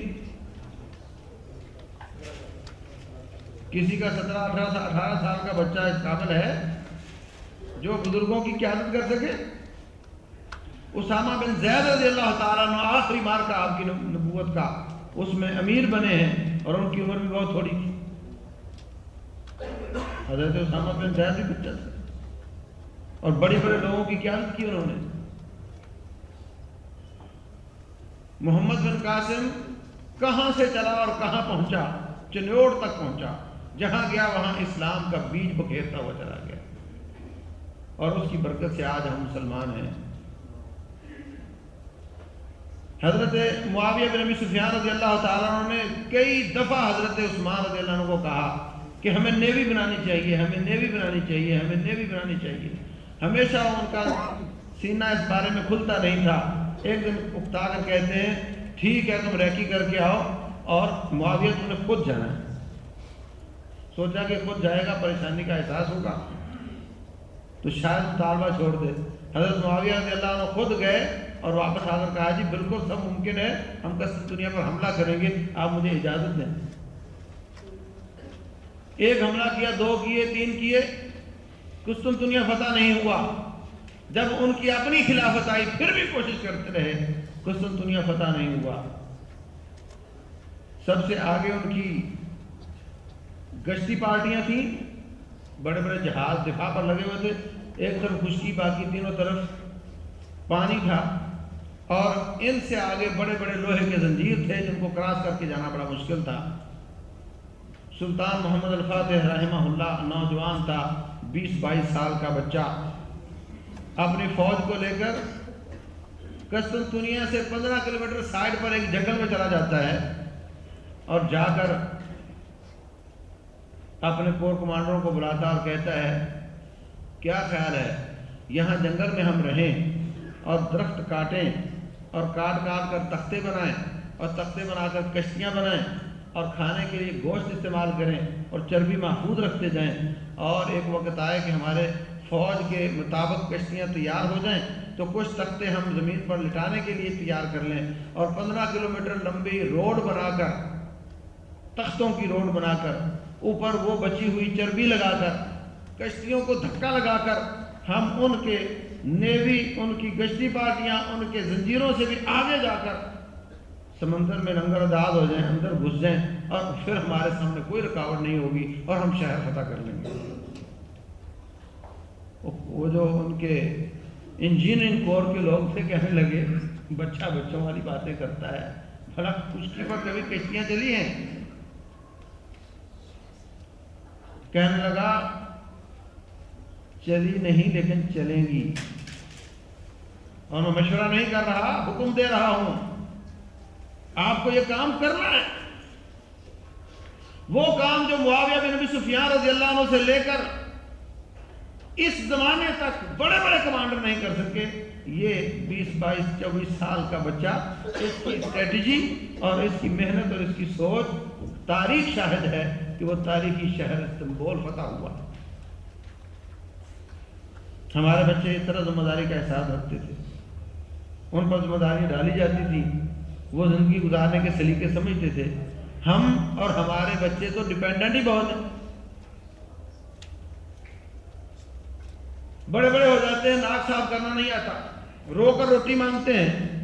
کسی کا سترہ اٹھارہ اٹھارہ سال کا بچہ اس قابل ہے جو بزرگوں کی قیادت کر سکے؟ اسامہ بن زید رضی اللہ تعالیٰ نے آخری مار کا آپ کی نبوت کا اس میں امیر بنے ہیں اور ان کی عمر بھی بہت تھوڑی تھی۔ حضرت اسامہ بن زید بھی بچہ تھا۔ اور بڑے بڑے لوگوں کی قیادت کی انہوں نے؟ محمد بن قاسم کہاں سے چلا اور کہاں پہنچا؟ چنوڑ تک پہنچا۔ جہاں گیا وہاں اسلام کا بیج بکھیرتا ہوا چلا گیا۔ اور اس کی برکت سے آج ہم مسلمان ہیں۔ حضرت معاویہ بن نبی سفیان رضی اللہ تعالیٰ نے کئی دفعہ حضرت عثمان رضی اللہ عنہ کو کہا کہ ہمیں نیوی بنانی چاہیے، ہمیں نیوی بنانی چاہیے، ہمیں نیوی بنانی چاہیے۔ ہمیشہ ان کا سینہ اس بارے میں کھلتا نہیں تھا۔ ایک دن اکتا کر کہتے ہیں، ٹھیک ہے تم ریکی کر کے آؤ اور معاویہ تم نے خود جانا۔ ہے سوچا کہ خود جائے گا، پریشانی کا احساس ہوگا۔ تو شاید طالبہ چھوڑ دے۔ حضرت معاویہ رضی اللہ عنہ خود گئے اور واپس آ کر کہا جی بالکل سب ممکن ہے، ہم کس دنیا پر حملہ کریں گے، آپ مجھے اجازت دیں۔ ایک حملہ کیا، دو کیے، تین کیے کستن دنیا فتح نہیں ہوا۔ جب ان کی اپنی خلافت آئی، پھر بھی کوشش کرتے رہے کستن دنیا فتح نہیں ہوا۔ سب سے آگے ان کی گشتی پارٹیاں تھیں، بڑے بڑے جہاز دفاع پر لگے ہوئے تھے۔ ایک طرف خشکی باقی تینوں طرف پانی تھا اور ان سے آگے بڑے بڑے لوہے کے زنجیر تھے جن کو کراس کر کے جانا بڑا مشکل تھا۔ سلطان محمد الفاتح رحمہ اللہ نوجوان تھا، بیس بائیس سال کا بچہ۔ اپنی فوج کو لے کر کستنتنیا سے پندرہ کلومیٹر سائڈ پر ایک جنگل میں چلا جاتا ہے اور جا کر اپنے کور کمانڈروں کو بلاتا اور کہتا ہے، کیا خیال ہے؟ یہاں جنگل میں ہم رہیں اور درخت کاٹیں اور کاٹ کاٹ کر تختے بنائیں اور تختے بنا کر کشتیاں بنائیں اور کھانے کے لیے گوشت استعمال کریں اور چربی محفوظ رکھتے جائیں اور ایک وقت آئے کہ ہمارے فوج کے مطابق کشتیاں تیار ہو جائیں تو کچھ تختے ہم زمین پر لٹانے کے لیے تیار کر لیں اور پندرہ کلومیٹر لمبی روڈ بنا کر، تختوں کی روڈ بنا کر اوپر وہ بچی ہوئی چربی لگا کر، کشتیوں کو دھکا لگا کر ہم ان کے نیوی، ان کی گشتی پارٹیاں، ان کے زنجیروں سے بھی آگے جا کر سمندر میں لنگر اداز ہو جائیں، اندر گھس جائیں اور پھر ہمارے سامنے کوئی رکاوٹ نہیں ہوگی اور ہم شہر فتح کر لیں گے۔ وہ جو ان کے انجینئرنگ کور کے لوگ تھے، کہنے لگے، بچہ بچوں والی باتیں کرتا ہے، بھلا خشکی پر کبھی کشتیاں چلی ہیں؟ کہنے لگا، چلی نہیں لیکن چلیں گی۔ اور میں مشورہ نہیں کر رہا، حکم دے رہا ہوں۔ آپ کو یہ کام کرنا ہے۔ وہ کام جو معاویہ بن نبی سفیان رضی اللہ عنہ سے لے کر اس زمانے تک بڑے بڑے کمانڈر نہیں کر سکے، یہ بیس بائیس چوبیس سال کا بچہ، اس کی اسٹریٹجی اور اس کی محنت اور اس کی سوچ تاریخ شاہد ہے۔ کہ وہ تاریخی شہر استنبول فتح ہوا ہمارے بچے اس طرح ذمہ داری کا احساس رکھتے تھے۔ ان پر ذمہ داری ڈالی جاتی تھی۔ وہ زندگی گزارنے کے سلیقے سمجھتے تھے۔ ہم اور ہمارے بچے تو ڈپینڈنٹ ہی بہت ہیں۔ بڑے بڑے ہو جاتے ہیں، ناک صاف کرنا نہیں آتا۔ رو کر روٹی مانگتے ہیں۔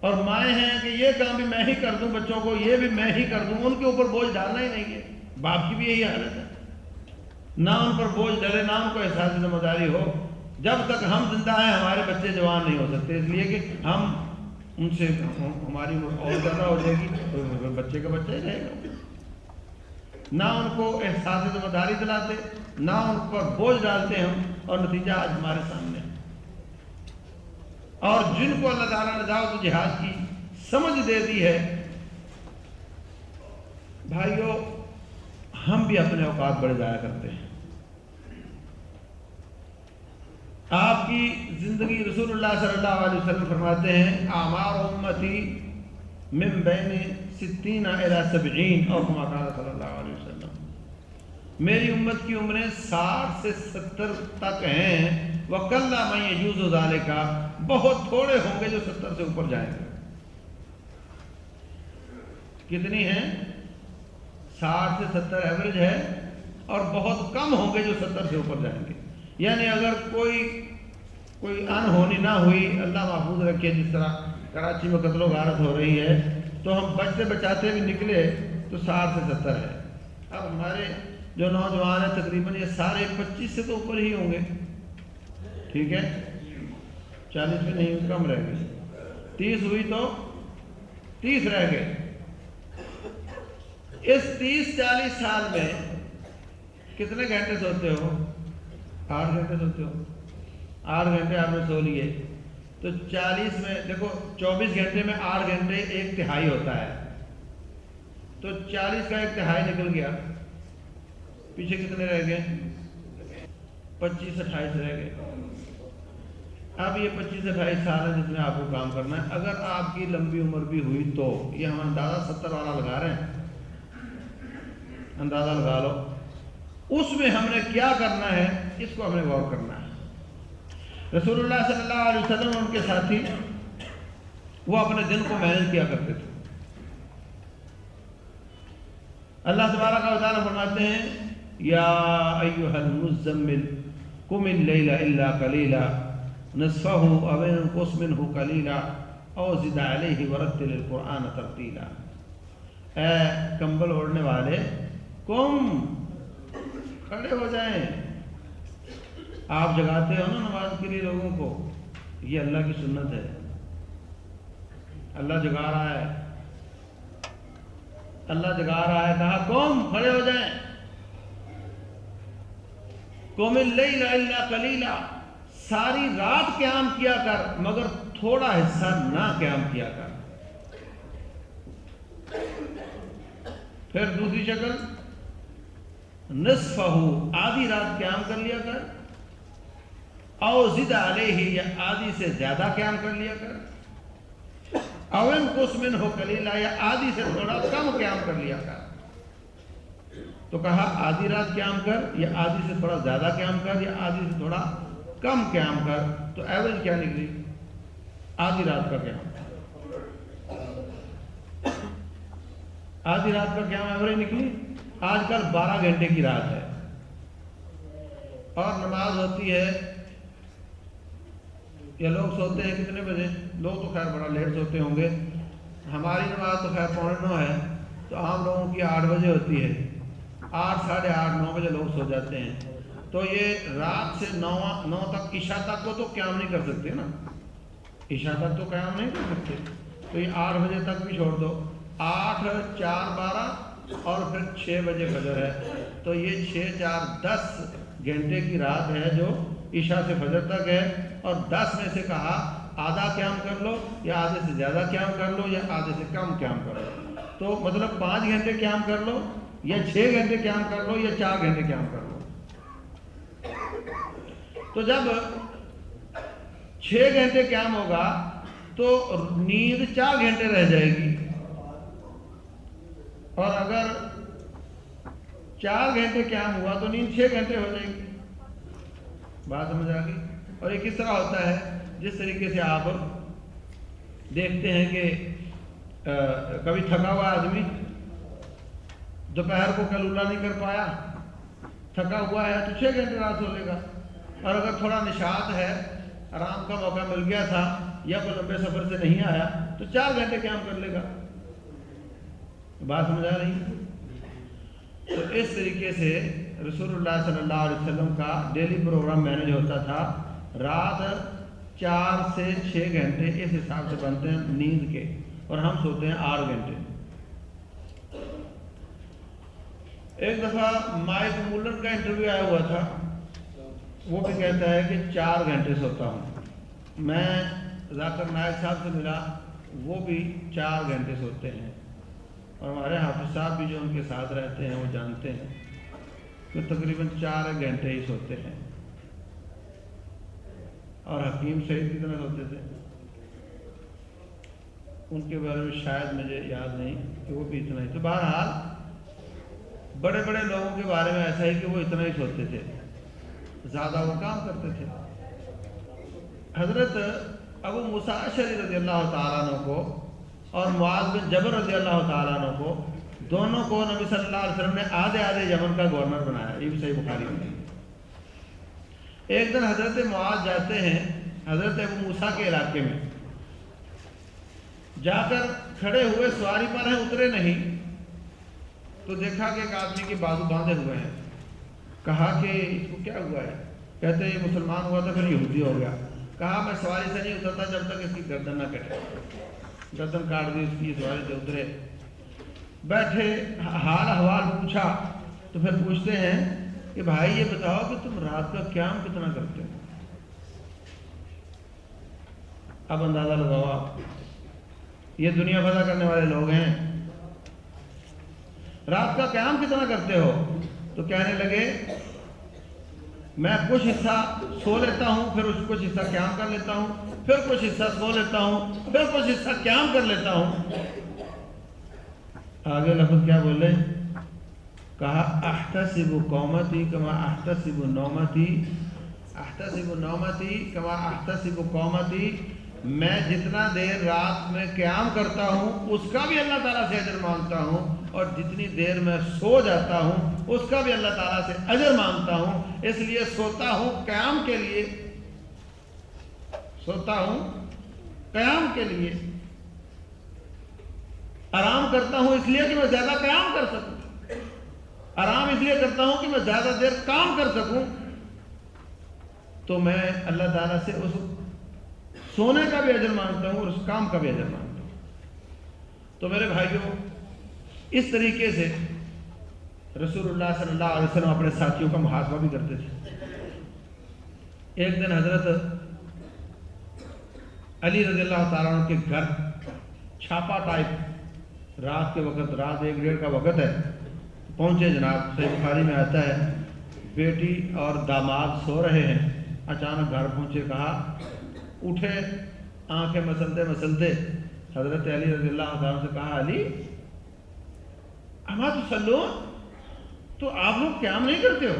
اور مائیں ہیں کہ یہ کام بھی میں ہی کر دوں بچوں کو، یہ بھی میں ہی کر دوں، ان کے اوپر بوجھ ڈالنا ہی نہیں ہے۔ باپ کی بھی یہی حالت ہے۔ نہ ان پر بوجھ ڈلے نہ ان کو احساس ذمہ داری ہو۔ جب تک ہم زندہ ہیں، ہمارے بچے جوان نہیں ہو سکتے۔ اس لیے کہ ہم ان سے ہماری اور زیادہ ہو جائے گی بچے کا بچہ ہی رہے گا۔ نہ ان کو احساس ذمہ داری دلاتے، نہ ان پر بوجھ ڈالتے ہم، اور نتیجہ آج ہمارے سامنے۔ اور جن کو اللہ تعالیٰ نے دعوت جہاد کی سمجھ دے دی ہے بھائیوں ہم بھی اپنے اوقات بڑے ضائع کرتے ہیں۔ آپ کی زندگی رسول اللہ صلی اللہ علیہ وسلم فرماتے ہیں، آمار امتی من بین ستین الى سبعین، اور کما صلی اللہ علیہ وسلم۔ میری امت کی عمریں ساٹھ سے ستر تک ہیں۔ وکلا میں یجوز ازالے کا بہت تھوڑے ہوں گے جو ستر سے اوپر جائیں گے۔ کتنی ہیں؟ ساٹھ سے ستر ایوریج ہے اور بہت کم ہوں گے جو ستر سے اوپر جائیں گے۔ یعنی اگر کوئی کوئی ان ہونی نہ ہوئی، اللہ محفوظ رکھے، جس طرح کراچی میں قتل و غارت ہو رہی ہے، تو ہم بچتے بچاتے بھی نکلے تو ساٹھ سے ستر ہے۔ اب ہمارے جو نوجوان ہیں، تقریباً یہ سارے پچیس سے تو اوپر ہی ہوں گے۔ ٹھیک ہے؟ چالیس میں نہیں، کم رہ گئے تیس ہوئی تو تیس رہ گئے۔ اس تیس چالیس سال میں کتنے گھنٹے سوتے ہو؟ آٹھ گھنٹے سوتے ہو۔ آٹھ گھنٹے آپ نے سو لیے۔ تو چالیس میں، دیکھو، چوبیس گھنٹے میں آٹھ گھنٹے ایک تہائی ہوتا ہے۔ تو چالیس کا ایک تہائی نکل گیا۔ پیچھے کتنے رہ گئے؟ پچیس، اٹھائیس رہ گئے۔ اب یہ پچیس اٹھائیس سال ہے جس میں آپ کو کام کرنا ہے۔ اگر آپ کی لمبی عمر بھی ہوئی تو یہ ہم اندازہ ستر والا لگا رہے ہیں۔ اندازہ لگا لو۔ اس میں ہم نے کیا کرنا ہے؟ اس کو ہمیں غور کرنا ہے۔ رسول اللہ صلی اللہ علیہ وسلم ان کے ساتھی، وہ اپنے دن کو مینج کیا کرتے تھے۔ اللہ تبارہ کا تعالیٰ فرماتے ہیں، یا ایوہ المزمل، قم اللیل الا قلیلا۔ نصفہ او انقص منہ قلیلا او زد علیہ ورتل القرآن ترتیلا اے کمبل اوڑنے والے کم کھڑے ہو جائیں۔ آپ جگاتے ہو نا نماز کے لیے لوگوں کو، یہ اللہ کی سنت ہے۔ اللہ جگا رہا ہے۔ اللہ جگا رہا ہے، کہا قوم کھڑے ہو جائیں۔ قوم اللیل الا ساری رات قیام کیا کر، مگر تھوڑا حصہ نہ قیام کیا کر۔ پھر دوسری شکل، نصفہ آدھی رات قیام کر لیا کر، او زد علیہ، یا آدھی سے زیادہ قیام کر لیا کر۔ اون قسمن ہو کلیلہ یا آدھی سے تھوڑا کم قیام کر لیا کر۔ تو کہا آدھی رات قیام کر، یا آدھی سے تھوڑا زیادہ قیام کر، یا آدھی سے تھوڑا کم قیام کر تو ایوریج کیا نکلی؟ آدھی رات کا قیام آدھی رات کا قیام ایوریج نکلی؟ آج کل بارہ گھنٹے کی رات ہے۔ اور نماز ہوتی ہے۔ یا لوگ سوتے ہیں کتنے بجے؟ لوگ تو خیر بڑا لیٹ سوتے ہوں گے۔ ہماری نماز تو خیر پونے نو ہے۔ تو عام لوگوں کی آٹھ بجے ہوتی ہے۔ آٹھ، ساڑھے آٹھ، نو بجے لوگ سو جاتے ہیں۔ تو یہ رات سے نو نو تک عشاء تک کو تو قیام نہیں کر سکتے نا۔ عشاء تک تو قیام نہیں کر سکتے۔ تو یہ آٹھ بجے تک بھی چھوڑ دو۔ آٹھ، چار، بارہ اور پھر چھ بجے فجر ہے۔ تو یہ چھ، چار، دس گھنٹے کی رات ہے جو عشاء سے فجر تک ہے۔ اور دس میں سے کہا، آدھا قیام کر لو یا آدھے سے زیادہ قیام کر لو یا آدھے سے کم قیام کر لو۔ تو مطلب پانچ گھنٹے قیام کر لو یا چھ گھنٹے قیام کر لو یا چار گھنٹے قیام کر لو۔ تو جب چھ گھنٹے قیام ہوگا تو نیند چار گھنٹے رہ جائے گی۔ اور اگر چار گھنٹے قیام ہوا تو نیند چھ گھنٹے ہو جائے گی۔ بات سمجھ آ گئی؟ اور یہ کس طرح ہوتا ہے؟ جس طریقے سے آپ دیکھتے ہیں کہ کبھی تھکا ہوا آدمی دوپہر کو کلولہ نہیں کر پایا، تھکا ہوا ہے تو چھ گھنٹے رات سو لے گا۔ اور اگر تھوڑا نشاط ہے، آرام کا موقع مل گیا تھا یا کوئی لمبے سفر سے نہیں آیا، تو چار گھنٹے قیام کر لے گا۔ بات سمجھ آ رہی تو اس طریقے سے رسول اللہ صلی اللہ علیہ وسلم کا ڈیلی پروگرام مینج ہوتا تھا۔ رات چار سے چھ گھنٹے اس حساب سے بنتے ہیں نیند کے، اور ہم سوتے ہیں آٹھ گھنٹے۔ ایک دفعہ مائک مولر کا انٹرویو آیا ہوا تھا۔ وہ بھی کہتا ہے کہ چار گھنٹے سوتا ہوں۔ میں ذاکر نائک صاحب سے ملا، وہ بھی چار گھنٹے سوتے ہیں۔ اور ہمارے حافظ صاحب بھی جو ان کے ساتھ رہتے ہیں، وہ جانتے ہیں۔ کہ تقریباً چار گھنٹے ہی سوتے ہیں۔ اور حکیم سعید کتنا سوتے تھے۔ ان کے بارے میں شاید مجھے یاد نہیں کہ وہ بھی اتنا ہی۔ تو بہرحال، بڑے بڑے لوگوں کے بارے میں ایسا ہی کہ وہ اتنا ہی سوتے تھے۔ زیادہ وہ کام کرتے تھے۔ حضرت ابو مساشری رضی اللہ تعالیٰ عنہ کو اور معاذ بن جبر رضی اللہ تعالیٰ عنہ کو دونوں کو نبی صلی اللہ علیہ وسلم نے آدھے آدھے یمن کا گورنر بنایا۔ یہ بھی صحیح بخاری میں۔ ایک دن حضرت معاذ جاتے ہیں حضرت ابو موسیٰ کے علاقے میں۔ جا کر کھڑے ہوئے سواری پر ہیں، اترے نہیں۔ تو دیکھا کہ ایک آدمی کے بازو باندھے ہوئے ہیں۔ کہا کہ اس کو کیا ہوا ہے؟ کہتے ہیں یہ مسلمان ہوا تھا پھر یہودی ہو گیا۔ کہا میں سواری سے نہیں اترتا جب تک اس کی گردن نہ کٹے۔ گردن کاٹ دی، اس کی سواری سے اترے۔ بیٹھے، حال احوال پوچھا، تو پھر پوچھتے ہیں کہ بھائی یہ بتاؤ کہ تم رات کا قیام کتنا کرتے ہو؟ اب اندازہ لگاؤ آپ۔ یہ دنیا بھلا کرنے والے لوگ ہیں۔ رات کا قیام کتنا کرتے ہو؟ تو کہنے لگے، میں کچھ حصہ سو لیتا ہوں، پھر اس کچھ حصہ قیام کر لیتا ہوں، پھر کچھ حصہ سو لیتا ہوں، پھر کچھ حصہ قیام کر لیتا ہوں. آگے لفظ کیا بولے؟ کہا، احتسب قومتی کما احتسب نومتی احتسب نومتی کما احتسب قومتی میں جتنا دیر رات میں قیام کرتا ہوں، اس کا بھی اللہ تعالیٰ سے اجر مانگتا ہوں، اور جتنی دیر میں سو جاتا ہوں، اس کا بھی اللہ تعالیٰ سے اجر مانگتا ہوں۔ اس لیے سوتا ہوں قیام کے لیے۔ سوتا ہوں قیام کے لیے۔ آرام کرتا ہوں اس لیے کہ میں زیادہ قیام کر سکوں۔ آرام اس لیے کرتا ہوں کہ میں زیادہ دیر کام کر سکوں۔ تو میں اللہ تعالیٰ سے اس سونے کا بھی اجر مانگتا ہوں اور اس کام کا بھی اجر مانگتا ہوں۔ تو میرے بھائیوں، اس طریقے سے رسول اللہ صلی اللہ علیہ وسلم اپنے ساتھیوں کا محاسبہ بھی کرتے تھے۔ ایک دن حضرت علی رضی اللہ تعالیٰ عنہ کے گھر چھاپا ٹائپ رات کے وقت، رات ایک ڈیڑھ کا وقت ہے، پہنچے جناب، صحیح بخاری میں آتا ہے، بیٹی اور داماد سو رہے ہیں۔ اچانک گھر پہنچے، کہا اٹھے، آنکھیں مسلتے مسلتے حضرت علی رضی اللہ تعالیٰ سے کہا، علی تو سلو تو آپ لوگ قیام نہیں کرتے ہو۔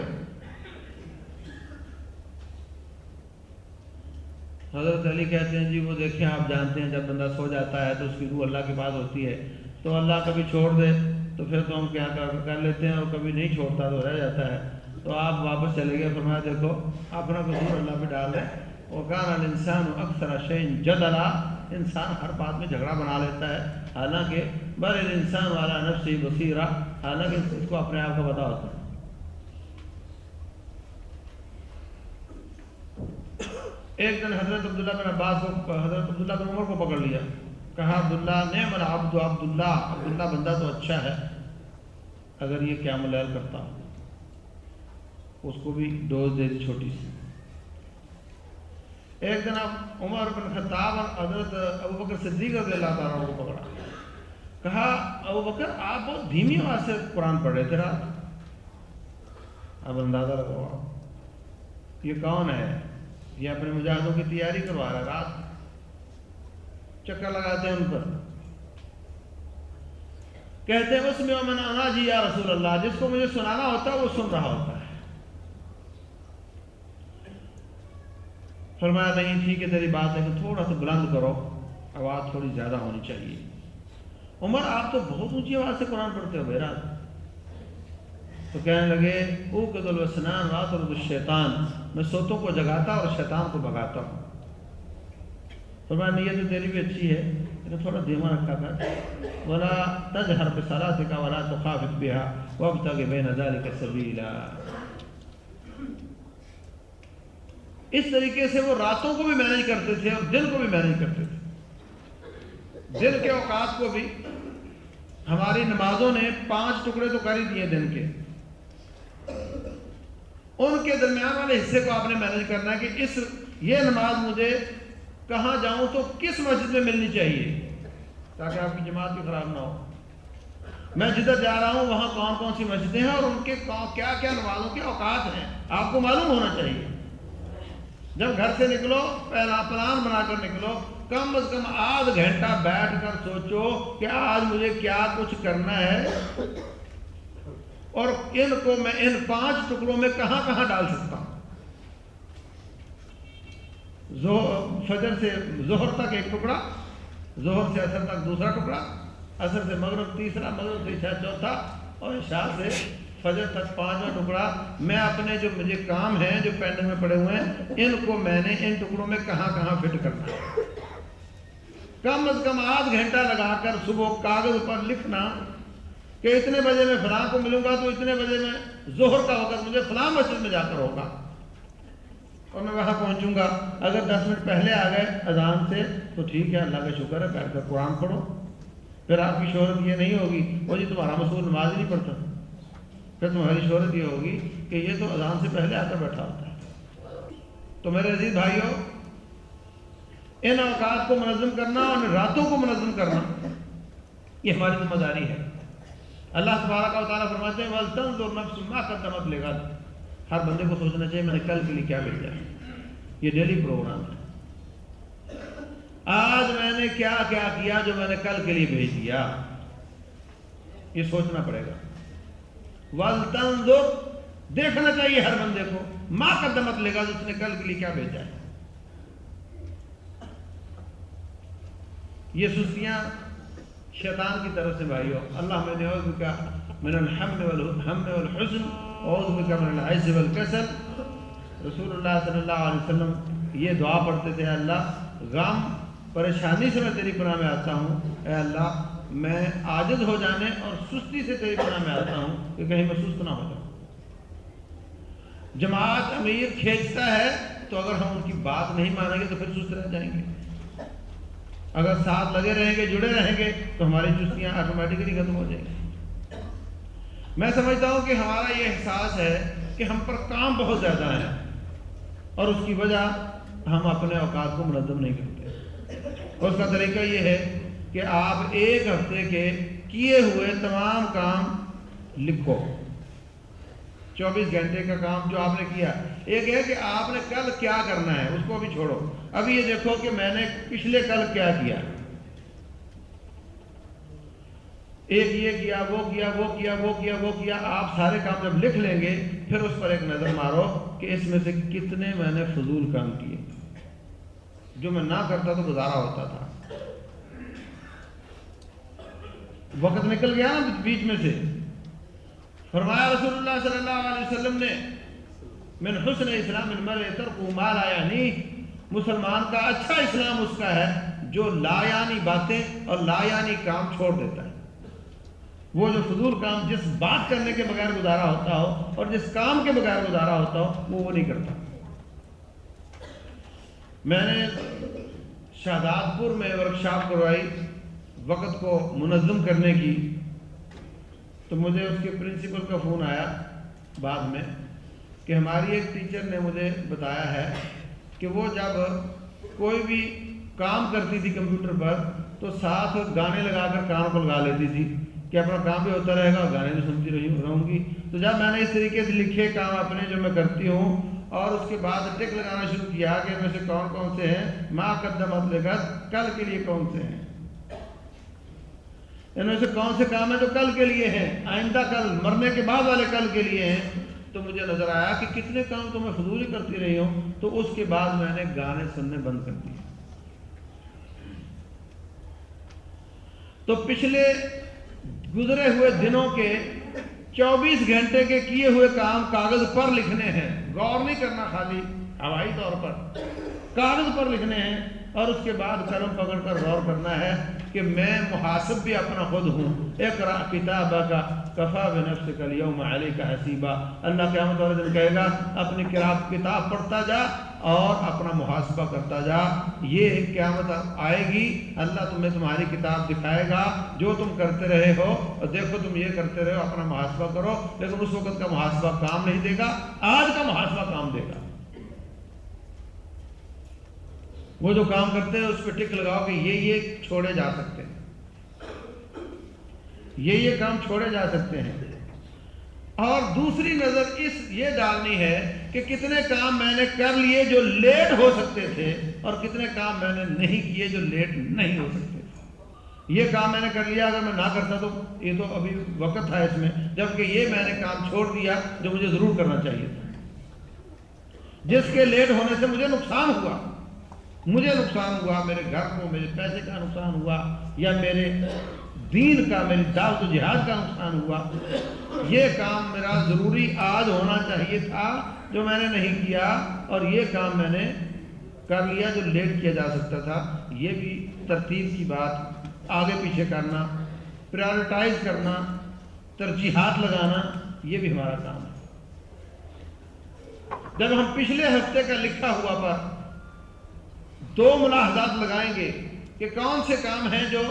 حضرت علی کہتے ہیں جی وہ دیکھیں، آپ جانتے ہیں، جب بندہ سو جاتا ہے تو اس کی روح اللہ کے پاس ہوتی ہے۔ تو اللہ کبھی چھوڑ دے، تو پھر تو ہم کیا کر لیتے ہیں اور کبھی نہیں چھوڑتا تو رہ جاتا ہے۔ تو آپ واپس چلے گئے، فرمایا، دیکھو، اپنا قصور اللہ پہ ڈال ہے وہ کہا انسان اکثر شین جد اللہ انسان ہر بات میں جھگڑا بنا لیتا ہے، حالانکہ بر انسان والا نفسی بصیرہ حالانکہ اس کو اپنے آپ کو پتا ہوتا ہے۔ ایک دن حضرت عبداللہ بن عباس کو حضرت عبداللہ بن عمر کو پکڑ لیا۔ کہا، عبداللہ، نعم العبد عبداللہ عبداللہ بندہ تو اچھا ہے، اگر یہ قیام اللیل کرتا، اس کو بھی ڈوز دے دی چھوٹی سی۔ ایک دن عمر بن خطاب اور حضرت ابو بکر صدیق رضی اللہ تعالیٰ کو پکڑا۔ کہا، ابو بکر، آپ بہت دھیمی آواز سے قرآن پڑھ رہے تھے رات۔ اب اندازہ لگاؤ یہ کون ہے؟ یہ اپنے مجاہدوں کی تیاری کروا رہا ہے۔ رات چکر لگاتے ہیں ان پر۔ کہتے ہیں اس میں آنا جی یا رسول اللہ، جس کو مجھے سنانا ہوتا ہے، وہ سن رہا ہوتا ہے فرمایا نہیں ٹھیک ہے، تیری بات ہے کہ تھوڑا سا بلند کرو، آواز تھوڑی زیادہ ہونی چاہیے۔ عمر، آپ تو بہت اونچی آواز سے قرآن پڑھتے ہو بیرا تو کہنے لگے او قدل وسنان رات اور شیطان میں سوتوں کو جگاتا اور شیطان کو بگاتا ہوں۔ فرمایا، نیت تیری بھی اچھی ہے لیکن تھوڑا دھیما رکھا کر۔ ولا تجہر بصلاتک ولا تخافت بها وابتغ بین ذلك سبیلا اس طریقے سے وہ راتوں کو بھی مینج کرتے تھے اور دن کو بھی مینج کرتے تھے۔ دن کے اوقات کو بھی ہماری نمازوں نے پانچ ٹکڑے تو کر ہی دیے دن کے۔ ان کے درمیان والے حصے کو آپ نے مینج کرنا ہے کہ اس یہ نماز مجھے کہاں جاؤں تو کس مسجد میں ملنی چاہیے؟ تاکہ آپ کی جماعت بھی خراب نہ ہو۔ میں جدھر جا رہا ہوں وہاں کون کون سی مسجدیں ہیں اور ان کے کیا کیا نمازوں کے اوقات ہیں؟ آپ کو معلوم ہونا چاہیے۔ جب گھر سے نکلو، پہلا پلان بنا کر نکلو، کم از کم آدھ گھنٹہ بیٹھ کر سوچو کہ آج مجھے کیا کچھ کرنا ہے اور ان کو میں ان پانچ ٹکڑوں میں کہاں کہاں ڈال سکتا ہوں۔ فجر سے زہر تک ایک ٹکڑا زہر سے اثر تک دوسرا ٹکڑا اثر سے مغرب تیسرا، مغرب سے عشاء چوتھا اور عشاء سے فجر تک پانچواں ٹکڑا، میں اپنے جو مجھے کام ہیں، جو پینڈل میں پڑے ہوئے ہیں، ان کو میں نے ان ٹکڑوں میں کہاں کہاں فٹ کرنا ہے۔ کم از کم آدھ گھنٹہ لگا کر صبح کاغذ پر لکھنا کہ اتنے بجے میں فلاں کو ملوں گا تو اتنے بجے میں زہر کا وقت مجھے فلاں مسجد میں جا کر ہوگا۔ اور میں وہاں پہنچوں گا۔ اگر دس منٹ پہلے آ گئے اذان سے تو ٹھیک ہے، اللہ کا شکر ہے بیٹھ کر قرآن پڑھو۔ پھر آپ کی شہرت یہ نہیں ہوگی وہ جی تمہارا مسئول نماز نہیں پڑھتا۔ پھر تمہاری شہرت یہ ہوگی کہ یہ تو اذان سے پہلے آ کر بیٹھا ہوتا ہے۔ تو میرے عزیز بھائیوں، ان اوقات کو منظم کرنا اور راتوں کو منظم کرنا، یہ ہماری ذمہ داری ہے۔ اللہ تبارک و تعالیٰ فرماتے ہیں وَالْتَنْظُرْ نَفْسُ مَا قَدَّمَتْ لِغَدْ ہر بندے کو سوچنا چاہیے، میں نے کل کے لیے کیا بھیجا یہ ڈیلی پروگرام ہے۔ آج میں نے کیا کیا کیا جو میں نے کل کے لیے بھیج دیا۔ یہ سوچنا پڑے گا۔ وَالْتَنْظُرْ، دیکھنا چاہیے ہر بندے کو۔ ماں قدمت لے گا اس نے کل کے لیے کیا بھیجا ہے؟ یہ سستیاں شیطان کی طرف سے بھائی ہو اللہ میں نے کہا من الحمد والحمد والحزن، اعوذ بک من العز والکسل۔ رسول اللہ صلی اللہ علیہ وسلم یہ دعا پڑھتے تھے، اللہ، غم، پریشانی سے میں تیری پناہ میں آتا ہوں۔ اے اللہ میں عاجز ہو جانے اور سستی سے تیری پناہ میں آتا ہوں کہ کہیں میں سست نہ ہو جاؤں جماعت امیر کھینچتا ہے تو اگر ہم ان کی بات نہیں مانیں گے تو پھر سست رہ جائیں گے۔ اگر ساتھ لگے رہیں گے، جڑے رہیں گے تو ہماری چستیاں آٹومیٹکلی ختم ہو جائیں گی۔ میں سمجھتا ہوں کہ ہمارا یہ احساس ہے کہ ہم پر کام بہت زیادہ ہے اور اس کی وجہ ہم اپنے اوقات کو منظم نہیں کرتے۔ اور اس کا طریقہ یہ ہے کہ آپ ایک ہفتے کے کیے ہوئے تمام کام لکھو۔ چوبیس گھنٹے کا کام جو آپ نے کیا۔ ایک ہے کہ آپ نے کل کیا کرنا ہے، اس کو بھی چھوڑو۔ ابھی یہ دیکھو کہ میں نے پچھلے کل کیا کیا۔ ایک یہ کیا، وہ کیا وہ کیا وہ کیا وہ کیا۔ آپ سارے کام جب لکھ لیں گے، پھر اس پر ایک نظر مارو کہ اس میں سے کتنے میں نے فضول کام کیے۔ جو میں نہ کرتا تو گزارا ہوتا تھا۔ وقت نکل گیا نا بیچ میں سے۔ فرمایا رسول اللہ صلی اللہ علیہ وسلم نے، من حسن اسلام ترک، ما لا یعنی۔ مسلمان کا اچھا اسلام اس کا ہے جو لا یعنی باتیں اور لا یعنی کام چھوڑ دیتا ہے۔ وہ جو فضول کام جس بات کرنے کے بغیر گزارا ہوتا ہو اور جس کام کے بغیر گزارا ہوتا ہو، وہ وہ نہیں کرتا۔ میں نے شہداد پور میں ورکشاپ کروائی۔ وقت کو منظم کرنے کی، تو مجھے اس کے پرنسپل کا فون آیا بعد میں کہ ہماری ایک ٹیچر نے مجھے بتایا ہے کہ وہ جب کوئی بھی کام کرتی تھی کمپیوٹر پر، تو ساتھ گانے لگا کر کان کو لگا لیتی تھی کہ اپنا کام بھی ہوتا رہے گا اور گانے بھی سنتی رہی رہوں گی۔ تو جب میں نے اس طریقے سے لکھے کام اپنے جو میں کرتی ہوں، اور اس کے بعد ٹک لگانا شروع کیا کہ میں سے کون کون سے ہیں؟ ماں قدمت لے کر کل کے لیے کون سے ہیں؟ ان میں سے کون سے کام ہیں جو کل کے لیے ہیں؟ آئندہ کل، مرنے کے بعد والے کل کے لیے ہیں۔ تو مجھے نظر آیا کہ کتنے کام تو میں فضول ہی کرتی رہی ہوں، تو اس کے بعد میں نے گانے سننے بند کر دیے۔ تو پچھلے گزرے ہوئے دنوں کے چوبیس گھنٹے کے کیے ہوئے کام کاغذ پر لکھنے ہیں۔ غور نہیں کرنا خالی، ہوائی طور پر کاغذ پر لکھنے ہیں۔ اور اس کے بعد قلم پکڑ کر غور کرنا ہے کہ میں محاسب بھی اپنا خود ہوں۔ اقرا کتابہ کا کفا بنفس کا لیوم علی کا حسیبہ اللہ قیامت والے دن کہے گا، اپنی کتاب پڑھتا جا اور اپنا محاسبہ کرتا جا۔ یہ قیامت آئے گی۔ اللہ تمہیں تمہاری کتاب دکھائے گا۔ جو تم کرتے رہے ہو، اور دیکھو تم یہ کرتے رہے ہو، اپنا محاسبہ کرو، لیکن اس وقت کا محاسبہ کام نہیں دے گا، آج کا محاسبہ کام دے گا۔ وہ جو کام کرتے ہیں، اس پہ ٹک لگاؤ کہ یہ یہ چھوڑے جا سکتے ہیں۔ یہ یہ کام چھوڑے جا سکتے ہیں۔ اور دوسری نظر اس یہ ڈالنی ہے کہ کتنے کام میں نے کر لیے جو لیٹ ہو سکتے تھے اور کتنے کام میں نے نہیں کیے جو لیٹ نہیں ہو سکتے تھے۔ یہ کام میں نے کر لیا، اگر میں نہ کرتا تو یہ تو ابھی وقت تھا اس میں، جبکہ یہ میں نے کام چھوڑ دیا جو مجھے ضرور کرنا چاہیے تھا۔ جس کے لیٹ ہونے سے مجھے نقصان ہوا۔ مجھے نقصان ہوا، میرے گھر کو، میرے پیسے کا نقصان ہوا یا میرے دین کا، میری دعوت و جہاد کا نقصان ہوا۔ یہ کام میرا ضروری آج ہونا چاہیے تھا جو میں نے نہیں کیا اور یہ کام میں نے کر لیا جو لیٹ کیا جا سکتا تھا۔ یہ بھی ترتیب کی بات۔ آگے پیچھے کرنا پریورٹائز کرنا، ترجیحات لگانا، یہ بھی ہمارا کام ہے۔ جب ہم پچھلے ہفتے کا لکھا ہوا پر دو ملاحظات لگائیں گے کہ کون سے کام ہیں جو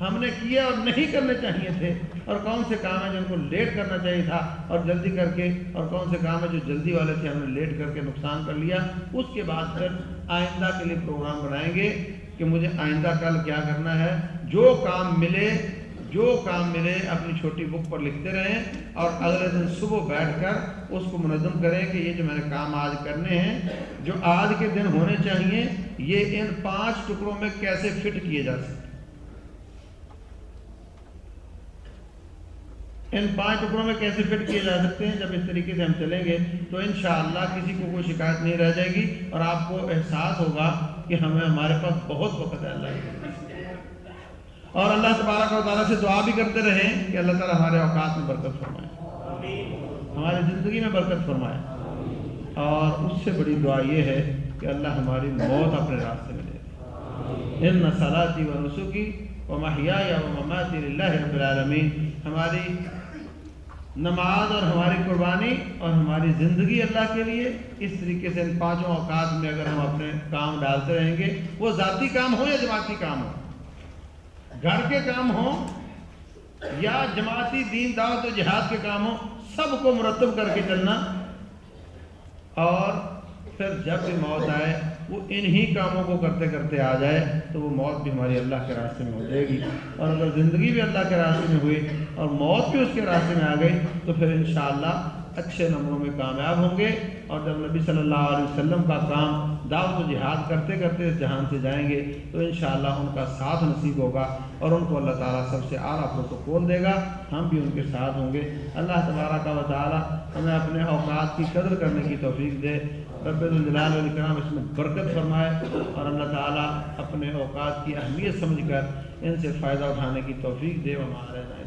ہم نے کیا اور نہیں کرنے چاہیے تھے اور کون سے کام ہیں جن کو لیٹ کرنا چاہیے تھا اور جلدی کر کے اور کون سے کام ہیں جو جلدی والے تھے ہم نے لیٹ کر کے نقصان کر لیا۔ اس کے بعد پھر آئندہ کے لیے پروگرام بنائیں گے کہ مجھے آئندہ کل کیا کرنا ہے۔ جو کام ملے جو کام ملے اپنی چھوٹی بک پر لکھتے رہیں اور اگلے دن صبح بیٹھ کر اس کو منظم کریں کہ یہ جو میں نے کام آج کرنے ہیں، جو آج کے دن ہونے چاہیے، یہ ان پانچ ٹکڑوں میں کیسے فٹ کیے جا سکتے ان پانچ ٹکڑوں میں کیسے فٹ کیے جا سکتے ہیں؟ جب اس طریقے سے ہم چلیں گے تو انشاءاللہ کسی کو کوئی شکایت نہیں رہ جائے گی اور آپ کو احساس ہوگا کہ ہمیں، ہمارے پاس بہت وقت ہے اللہ اور اللہ تبارک و تعالیٰ سے دعا بھی کرتے رہیں کہ اللہ تعالیٰ ہمارے اوقات میں برکت فرمائے۔ ہماری زندگی میں برکت فرمائے۔ اور اس سے بڑی دعا یہ ہے کہ اللہ ہماری موت اپنے راستے میں دے ان نسلاتی و نسخی و ماہیا یا و مماتی اللہ رب العالمین۔ ہماری نماز اور ہماری قربانی اور ہماری زندگی اللہ کے لیے۔ اس طریقے سے ان پانچوں اوقات میں اگر ہم اپنے کام ڈالتے رہیں گے، وہ ذاتی کام ہو یا جماعتی کام ہو گھر کے کام ہوں یا جماعتی دین دعوت و جہاد کے کام ہوں، سب کو مرتب کر کے چلنا۔ اور پھر جب بھی موت آئے، وہ انہی کاموں کو کرتے کرتے آ جائے تو وہ موت بھی ہماری اللہ کے راستے میں ہو جائے گی۔ اور اگر زندگی بھی اللہ کے راستے میں ہوئی اور موت بھی اس کے راستے میں آ گئی تو پھر انشاءاللہ اچھے نمبروں میں کامیاب ہوں گے اور جب نبی صلی اللہ علیہ وسلم کا کام دعوت و جہاد کرتے کرتے اس جہان سے جائیں گے، تو انشاءاللہ ان کا ساتھ نصیب ہوگا اور ان کو اللہ تعالیٰ سب سے اعلیٰ پروٹوکول دے گا، ہم بھی ان کے ساتھ ہوں گے۔ اللہ تبارہ کا تعالیٰ ہمیں اپنے اوقات کی قدر کرنے کی توفیق دے۔ رب الجلال الکرام اس میں برکت فرمائے اور اللہ تعالیٰ اپنے اوقات کی اہمیت سمجھ کر ان سے فائدہ اٹھانے کی توفیق دے۔ ہمارے